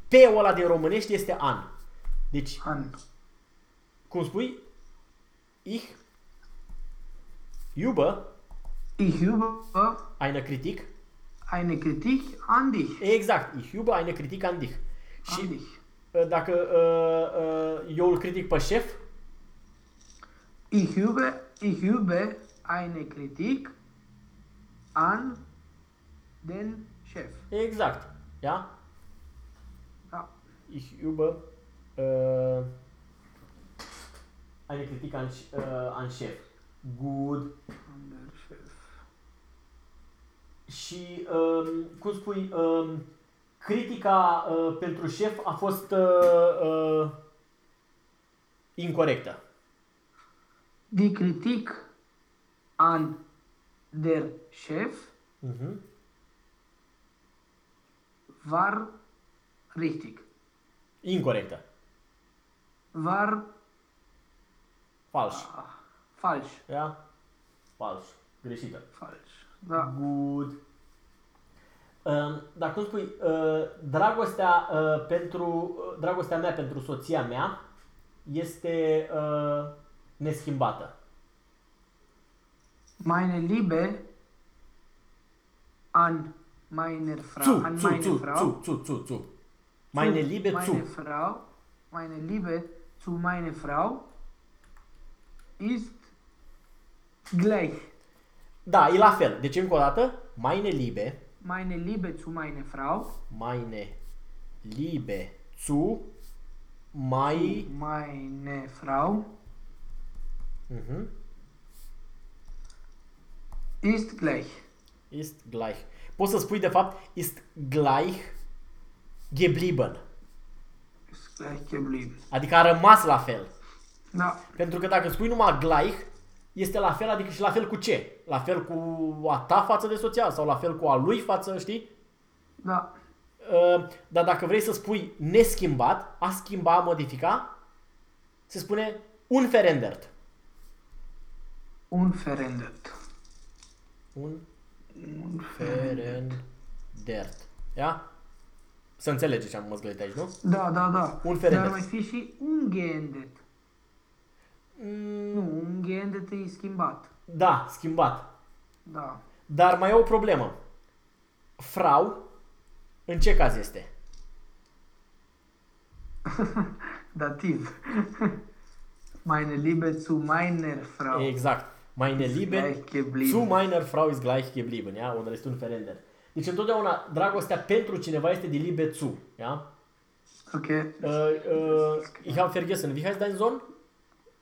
S1: pe ăla din românești este an. Deci,
S2: An.
S1: cum spui, ich iubă
S2: Ich übe
S1: eine Kritik.
S2: eine Kritik an dich.
S1: Exact, ich iubă eine Kritik an dich. Și
S2: An dich.
S1: Uh, dacă uh, uh, eu îl critic pe șef,
S2: Ich übe, ich übe eine Kritik an den Chef.
S1: exact, ja?
S2: Da.
S1: Ich übe uh, eine Kritik an, uh, an șef. Good.
S2: An den Chef.
S1: Și, um, cum spui, um, critica uh, pentru șef a fost uh, uh, incorrectă.
S2: Die Kritik an der Chef
S1: Uh-huh.
S2: war richtig.
S1: Incorrectă.
S2: War
S1: Fals.
S2: ah, falsch.
S1: Da? Fals. Greșită.
S2: Falsch. Da.
S1: Good. Um, dar cum spui, uh, dragostea uh, pentru uh, dragostea mea pentru soția mea este uh, neschimbată.
S2: Meine Liebe an meiner Frau,
S1: Zu,
S2: an
S1: zu,
S2: meine
S1: zu,
S2: Frau.
S1: zu, zu, zu, zu. Meine
S2: zu
S1: Liebe
S2: meine
S1: zu.
S2: Frau, meine Liebe zu meiner Frau ist gleich.
S1: Da, e la fel. Deci încă o dată, meine Liebe,
S2: Meine Liebe zu meiner Frau,
S1: meine Liebe zu mai
S2: meine Frau
S1: uh
S2: ist gleich.
S1: ist gleich. Poți să spui de fapt ist gleich geblieben.
S2: Ist gleich geblieben.
S1: Adică a rămas la fel.
S2: Da,
S1: Pentru că dacă spui numai gleich, este la fel, adică și la fel cu ce? La fel cu a ta față de soția sau la fel cu a lui față, știi?
S2: da,
S1: Uh, Dar dacă vrei să spui neschimbat, a schimba, a modifica, se spune unverändert.
S2: unverändert.
S1: Unverändert. Ia? Să înțelegi ce am măzgălit aici, nu?
S2: Da, da, da.
S1: Unverändert.
S2: Dar mai fi și ungeändert.
S1: Mm,
S2: Nu, ungeändert e schimbat.
S1: Da, schimbat.
S2: Da.
S1: Dar mai e o problemă. Frau, în ce caz este?
S2: Dativ. Meine Liebe zu meiner Frau.
S1: Exact. Meine Liebe
S2: Gleich geblieben.
S1: zu meiner Frau ist gleich geblieben. Ja? Und ist unverändert. Deci întotdeauna dragostea pentru cineva este de Liebe zu. Ja?
S2: Okay.
S1: Uh, uh, ich habe vergessen, wie heißt dein Sohn?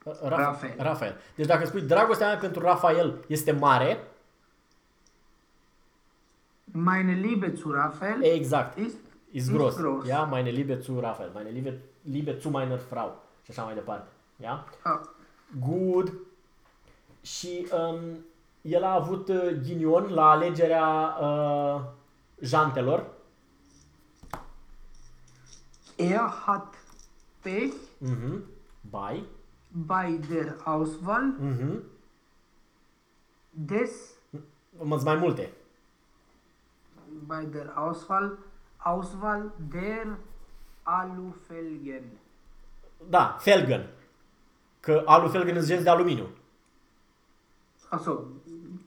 S1: Uh, Raf-
S2: Rafael.
S1: Rafael. Deci dacă spui dragostea mea pentru Rafael este mare,
S2: Meine Liebe zu Raphael
S1: exact,
S2: ist,
S1: ist
S2: ist
S1: groß.
S2: groß.
S1: Ja, meine Liebe zu Rafael, meine Liebe, Liebe zu meiner Frau și așa mai departe. Ja?
S2: ah,
S1: Good. Și um, el a avut uh, ghinion la alegerea uh, jantelor.
S2: Er hat Pech
S1: Mhm. Bei.
S2: Bei der Auswahl
S1: Mhm.
S2: des
S1: Mă mai multe.
S2: bei der Auswahl Auswahl der Alufelgen.
S1: Da, Felgen. Că alu Felgen este genți de aluminiu.
S2: Also,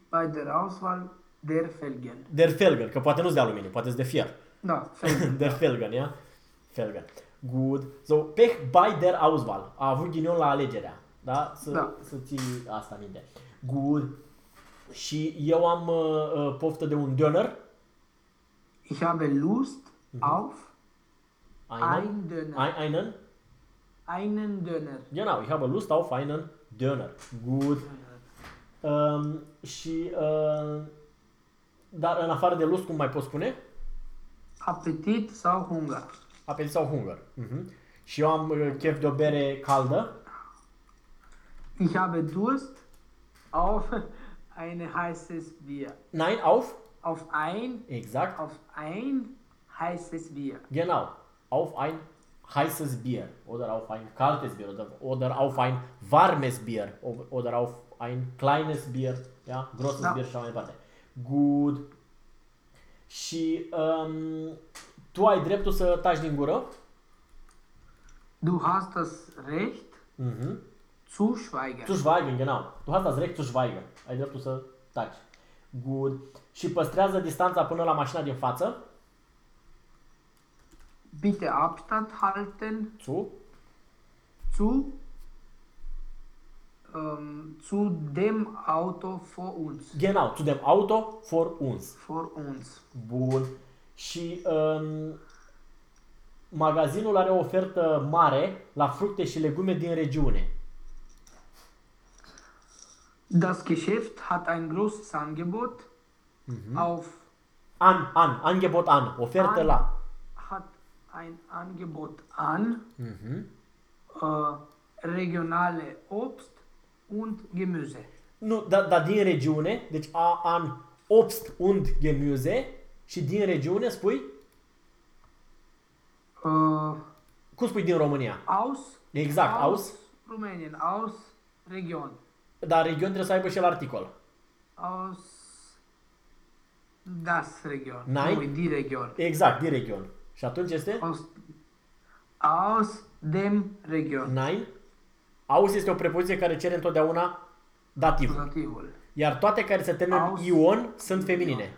S2: bei der Auswahl der Felgen.
S1: Der Felgen, că poate nu de aluminiu, poate de fier.
S2: Da, Felgen.
S1: Der Felgen, ja? Felgen. Good. So, Pech bei der Auswahl. A avut ghinion la alegerea. Da? Să,
S2: Da.
S1: să ții asta minte. Good. Și eu am uh, uh, poftă de un döner.
S2: Ich habe Lust auf
S1: Einen.
S2: ein Döner.
S1: Ein, einen.
S2: Einen Döner.
S1: Genau, ich habe Lust auf einen Döner. Good. Um, și uh, dar în afară de lust, cum mai pot spune?
S2: Appetit sau Hunger.
S1: Apetit sau hunger. Mhm. Și eu am uh, chef de o bere caldă.
S2: Ich habe Durst auf ein heißes Bier.
S1: Nein, auf.
S2: Auf ein,
S1: Exact.
S2: auf ein heißes Bier.
S1: Genau. Auf ein heißes Bier. Oder auf ein kaltes Bier. Oder, oder auf ein warmes Bier. o- Oder auf ein kleines Bier. Ja, großes
S2: Da.
S1: Bier și așa mai departe. Good. Și um, tu ai dreptul să taci din gură.
S2: Du hast das Recht
S1: Mhm.
S2: zu schweigen.
S1: Zu schweigen, genau. Du hast das Recht zu schweigen. Ai dreptul să taci. Good. Și păstrează distanța până la mașina din față.
S2: Bitte Abstand halten
S1: Zu.
S2: zu, ähm, zu dem Auto vor uns.
S1: Genau, zu dem Auto vor uns.
S2: Vor uns.
S1: Bun. Și um, magazinul are o ofertă mare la fructe și legume din regiune.
S2: Das Geschäft hat ein großes Angebot auf
S1: An, an, Angebot an, ofertă
S2: An.
S1: la.
S2: hat ein Angebot an
S1: Mhm.
S2: äh, regionale Obst und Gemüse.
S1: Nu, dar da, din regiune, deci a, an Obst und Gemüse și din regiune spui,
S2: Äh,
S1: cum spui din România?
S2: aus,
S1: Exact, aus.
S2: Rumänien, aus Region.
S1: Dar region trebuie să aibă și el articol.
S2: Aus das Region.
S1: Nein.
S2: Nu, die Region.
S1: Exact, din region. Și atunci este?
S2: Aus, aus dem Region.
S1: Nein. Aus este o prepoziție care cere întotdeauna dativul.
S2: Acuzativul.
S1: Iar toate care se termină în
S2: Aus.
S1: ion sunt feminine.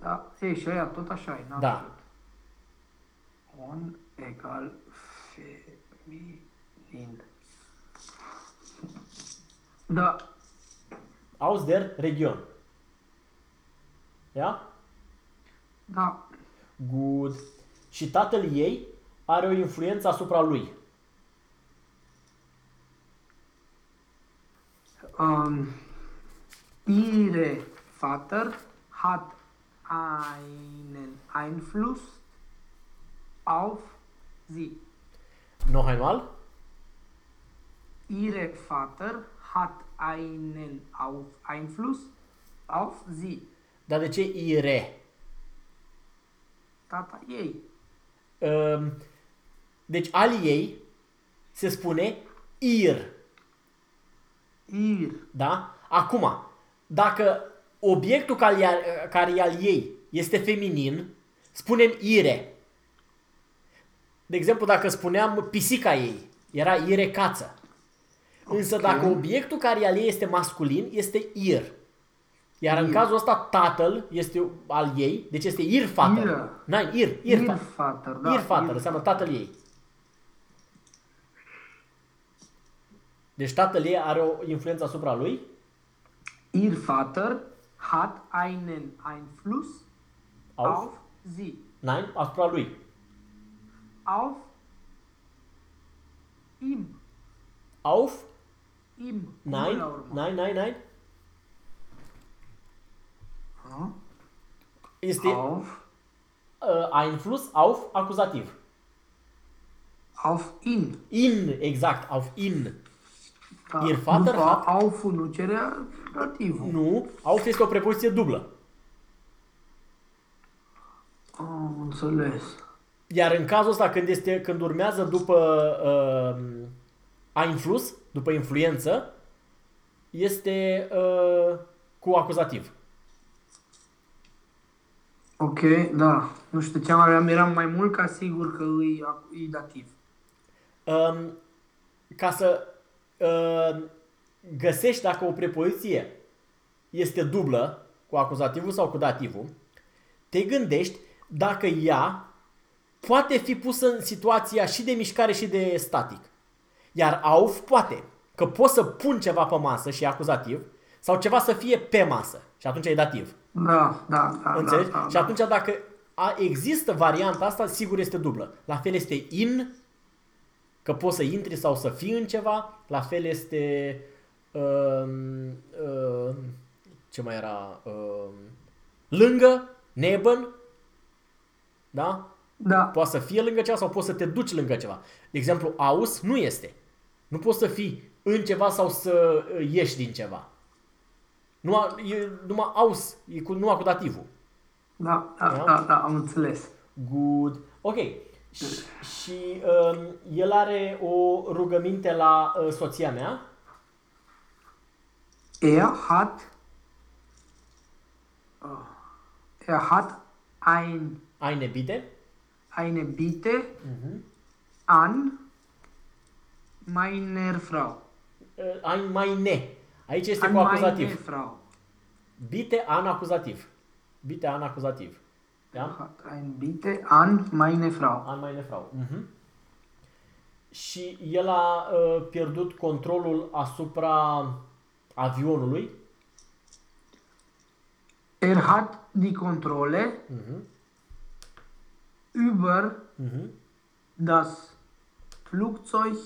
S2: Da, ei, și aia tot așa e. n-am
S1: Da.
S2: știut. On egal feminin. Da,
S1: Aus der Region. Ja?
S2: da.
S1: Good. Și tatăl ei are o influență asupra lui.
S2: Ähm, ihre Vater hat einen Einfluss auf sie.
S1: Noch einmal.
S2: Ihre Vater hat einen auf Einfluss auf sie.
S1: Dar de ce ire?
S2: Tata ei.
S1: Um, deci al ei se spune ir.
S2: Ir.
S1: Da? Acum, dacă obiectul care e, care e al ei este feminin, spunem ire. De exemplu, dacă spuneam pisica ei, era ire cață. Însă
S2: Ok.
S1: dacă obiectul care e al ei este masculin, este ir. Iar în
S2: Ir.
S1: cazul ăsta tatăl este al ei, deci este ir father.
S2: Ir.
S1: Nein, ir, ir,
S2: Ir
S1: fa-
S2: Vater, da.
S1: ir father,
S2: Ir
S1: înseamnă tatăl ei. Deci tatăl ei are o influență asupra lui
S2: Ihr Vater hat einen Einfluss
S1: auf,
S2: auf sie.
S1: nein, asupra lui.
S2: Auf ihm.
S1: Auf,
S2: Ihm.
S1: nein, nein, nein, nein.
S2: Ha?
S1: Este
S2: Auf,
S1: uh, Einfluss auf acuzativ.
S2: auf ihn.
S1: In, exact, auf in.
S2: Da,
S1: Ihr Vater
S2: după
S1: hat-
S2: auf nu cere dativul.
S1: Nu, auf este o prepoziție dublă.
S2: Am înțeles.
S1: Iar în cazul ăsta, când, este, când urmează după uh, a influs, după influență, este uh, cu acuzativ.
S2: Ok, da. Nu știu ce am eram mai mult ca sigur că e, e dativ.
S1: Um, ca să uh, găsești dacă o prepoziție este dublă, cu acuzativul sau cu dativul, te gândești dacă ea poate fi pusă în situația și de mișcare și de static. Iar auf poate, că pot să pun ceva pe masă și e acuzativ, sau ceva să fie pe masă și atunci e dativ.
S2: Da, da, da.
S1: Înțelegi?
S2: Da, da,
S1: și atunci dacă a, există varianta asta, sigur este dublă. La fel este in, că poți să intri sau să fii în ceva. La fel este... Uh, uh, ce mai era? Uh, lângă, neben, da?
S2: Da.
S1: Poate să fie lângă ceva sau poți să te duci lângă ceva. De exemplu, aus nu este. Nu poți să fii în ceva sau să uh, ieși din ceva. Nu, e numai aus, e cu, numai cu dativul.
S2: Da, da,
S1: Da?
S2: da, da, am înțeles.
S1: Good. Ok. Și, și um, el are o rugăminte la uh, soția mea.
S2: Er hat oh, er hat ein,
S1: Eine Bitte.
S2: eine Bitte
S1: Mhm.
S2: an meiner Frau.
S1: Uh, ein meine. Aici este
S2: An
S1: cu
S2: meine
S1: acuzativ.
S2: Frau.
S1: Bitte an acuzativ. Bitte an acuzativ.
S2: Er
S1: Da?
S2: hat ein Bitte an meine Frau.
S1: An meine Frau. Mhm. Și el a uh, pierdut controlul asupra avionului.
S2: Er hat die Kontrolle
S1: Mhm.
S2: über
S1: Mhm.
S2: das Flugzeug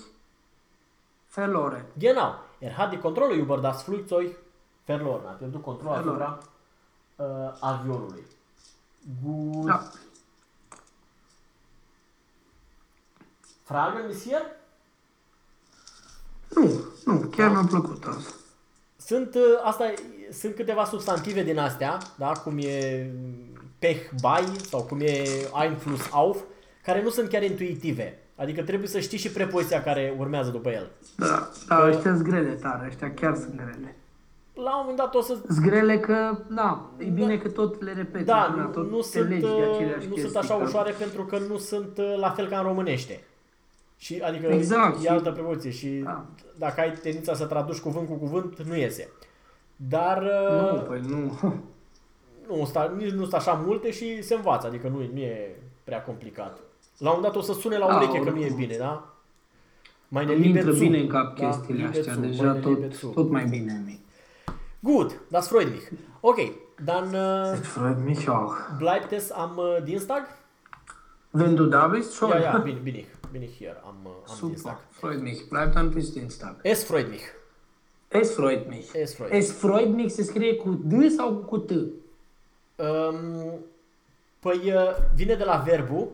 S2: verloren.
S1: Genau. Er hat die Kontrolle über das Flugzeug verloren. A pierdut controlul
S2: Verloren.
S1: asupra uh, avionului. Gut.
S2: Da.
S1: Fragen bis hier?
S2: Nu, nu, chiar mi-a plăcut asta.
S1: Sunt, uh, asta, e- sunt câteva substantive din astea, da? cum e pech bei sau cum e Einfluss auf, care nu sunt chiar intuitive. Adică trebuie să știi și prepoziția care urmează după el.
S2: Da, da, ăștia sunt grele tare, ăștia chiar sunt grele.
S1: La un moment dat o să...
S2: Sunt grele că, da, e bine că tot le repeți.
S1: Da,
S2: acum,
S1: nu,
S2: tot
S1: nu,
S2: te
S1: sunt,
S2: legi de
S1: uh,
S2: aceleași
S1: nu
S2: chestii,
S1: sunt așa
S2: că-
S1: ușoare pentru că nu sunt uh, la fel ca în românește. Și, adică
S2: Exact,
S1: e
S2: și-
S1: altă prepoziție și
S2: Da.
S1: dacă ai tendința să traduci cuvânt cu cuvânt, nu iese. Dar
S2: Nu,
S1: uh,
S2: păi nu.
S1: nu, sta, nici nu sunt așa multe și se învață, adică nu, e- nu e prea complicat. La un moment dat o să sune la
S2: Da,
S1: ureche că nu e
S2: oricum.
S1: bine, da? Mai ne
S2: Îmi intră
S1: liebe zu.
S2: bine în cap
S1: Da,
S2: chestiile
S1: liebe
S2: astea,
S1: zu,
S2: deja
S1: meine liebe
S2: tot,
S1: zu.
S2: tot mai bine mi.
S1: Gut, das freut mich. Okay, dann äh,
S2: Freut mich auch.
S1: bleibt es am äh, Dienstag?
S2: Wenn du da bist, schon.
S1: Ja, ja, bin, bin ich, bin ich hier am, äh, am
S2: Super,
S1: Dienstag.
S2: freut mich. Bleib dann bis Dienstag.
S1: Es freut mich.
S2: Es freut mich.
S1: Es freut mich.
S2: Es freut mich se scrie cu D sau cu T?
S1: Um, păi uh, vine de la verbul,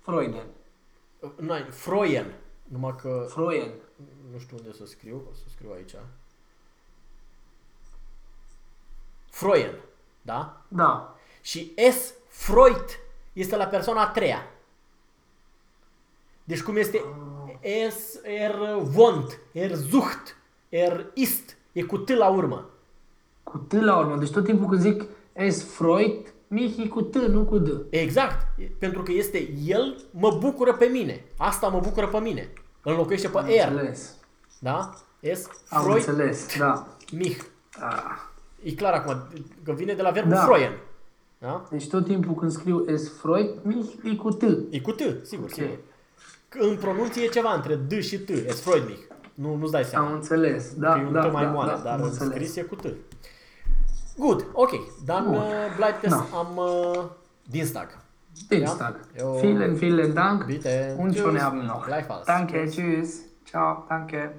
S2: Freuden.
S1: uh, nu, freuen, numai că
S2: Freuen.
S1: nu știu unde să scriu, o să scriu aici. Freuen, da?
S2: Da.
S1: Și es freut este la persoana a treia. Deci cum este es, er wohnt, er sucht, er ist, e cu T la urmă.
S2: Cu T la urmă. Deci tot timpul când zic es freut mich e cu T, nu cu D.
S1: Exact, pentru că este el mă bucură pe mine. Asta mă bucură pe mine. Îl înlocuiește pe
S2: Am
S1: er,
S2: înțeles.
S1: da? Es
S2: Am
S1: freut
S2: înțeles, da.
S1: mich.
S2: Ah.
S1: E clar acum că vine de la verbul
S2: Da.
S1: freuen. Da?
S2: Deci tot timpul când scriu es freut mich e cu T.
S1: E cu T, sigur, sigur. Că în pronunție e ceva între D și T, es freut mich. Nu, nu-ți dai seama.
S2: Am înțeles. Da,
S1: că e un
S2: da,
S1: T mai
S2: da,
S1: moale,
S2: da,
S1: dar
S2: am
S1: în
S2: înțeles.
S1: scris e cu T. Good, ok. Dann
S2: Bun.
S1: uh, bleibt es
S2: Da.
S1: am uh, Dienstag.
S2: Dienstag.
S1: Jo.
S2: Vielen, vielen Dank.
S1: Bitte.
S2: Und
S1: Tschüss.
S2: schönen Abend noch.
S1: Gleichfalls.
S2: Danke,
S1: Tschüss.
S2: tschüss. Ciao, danke.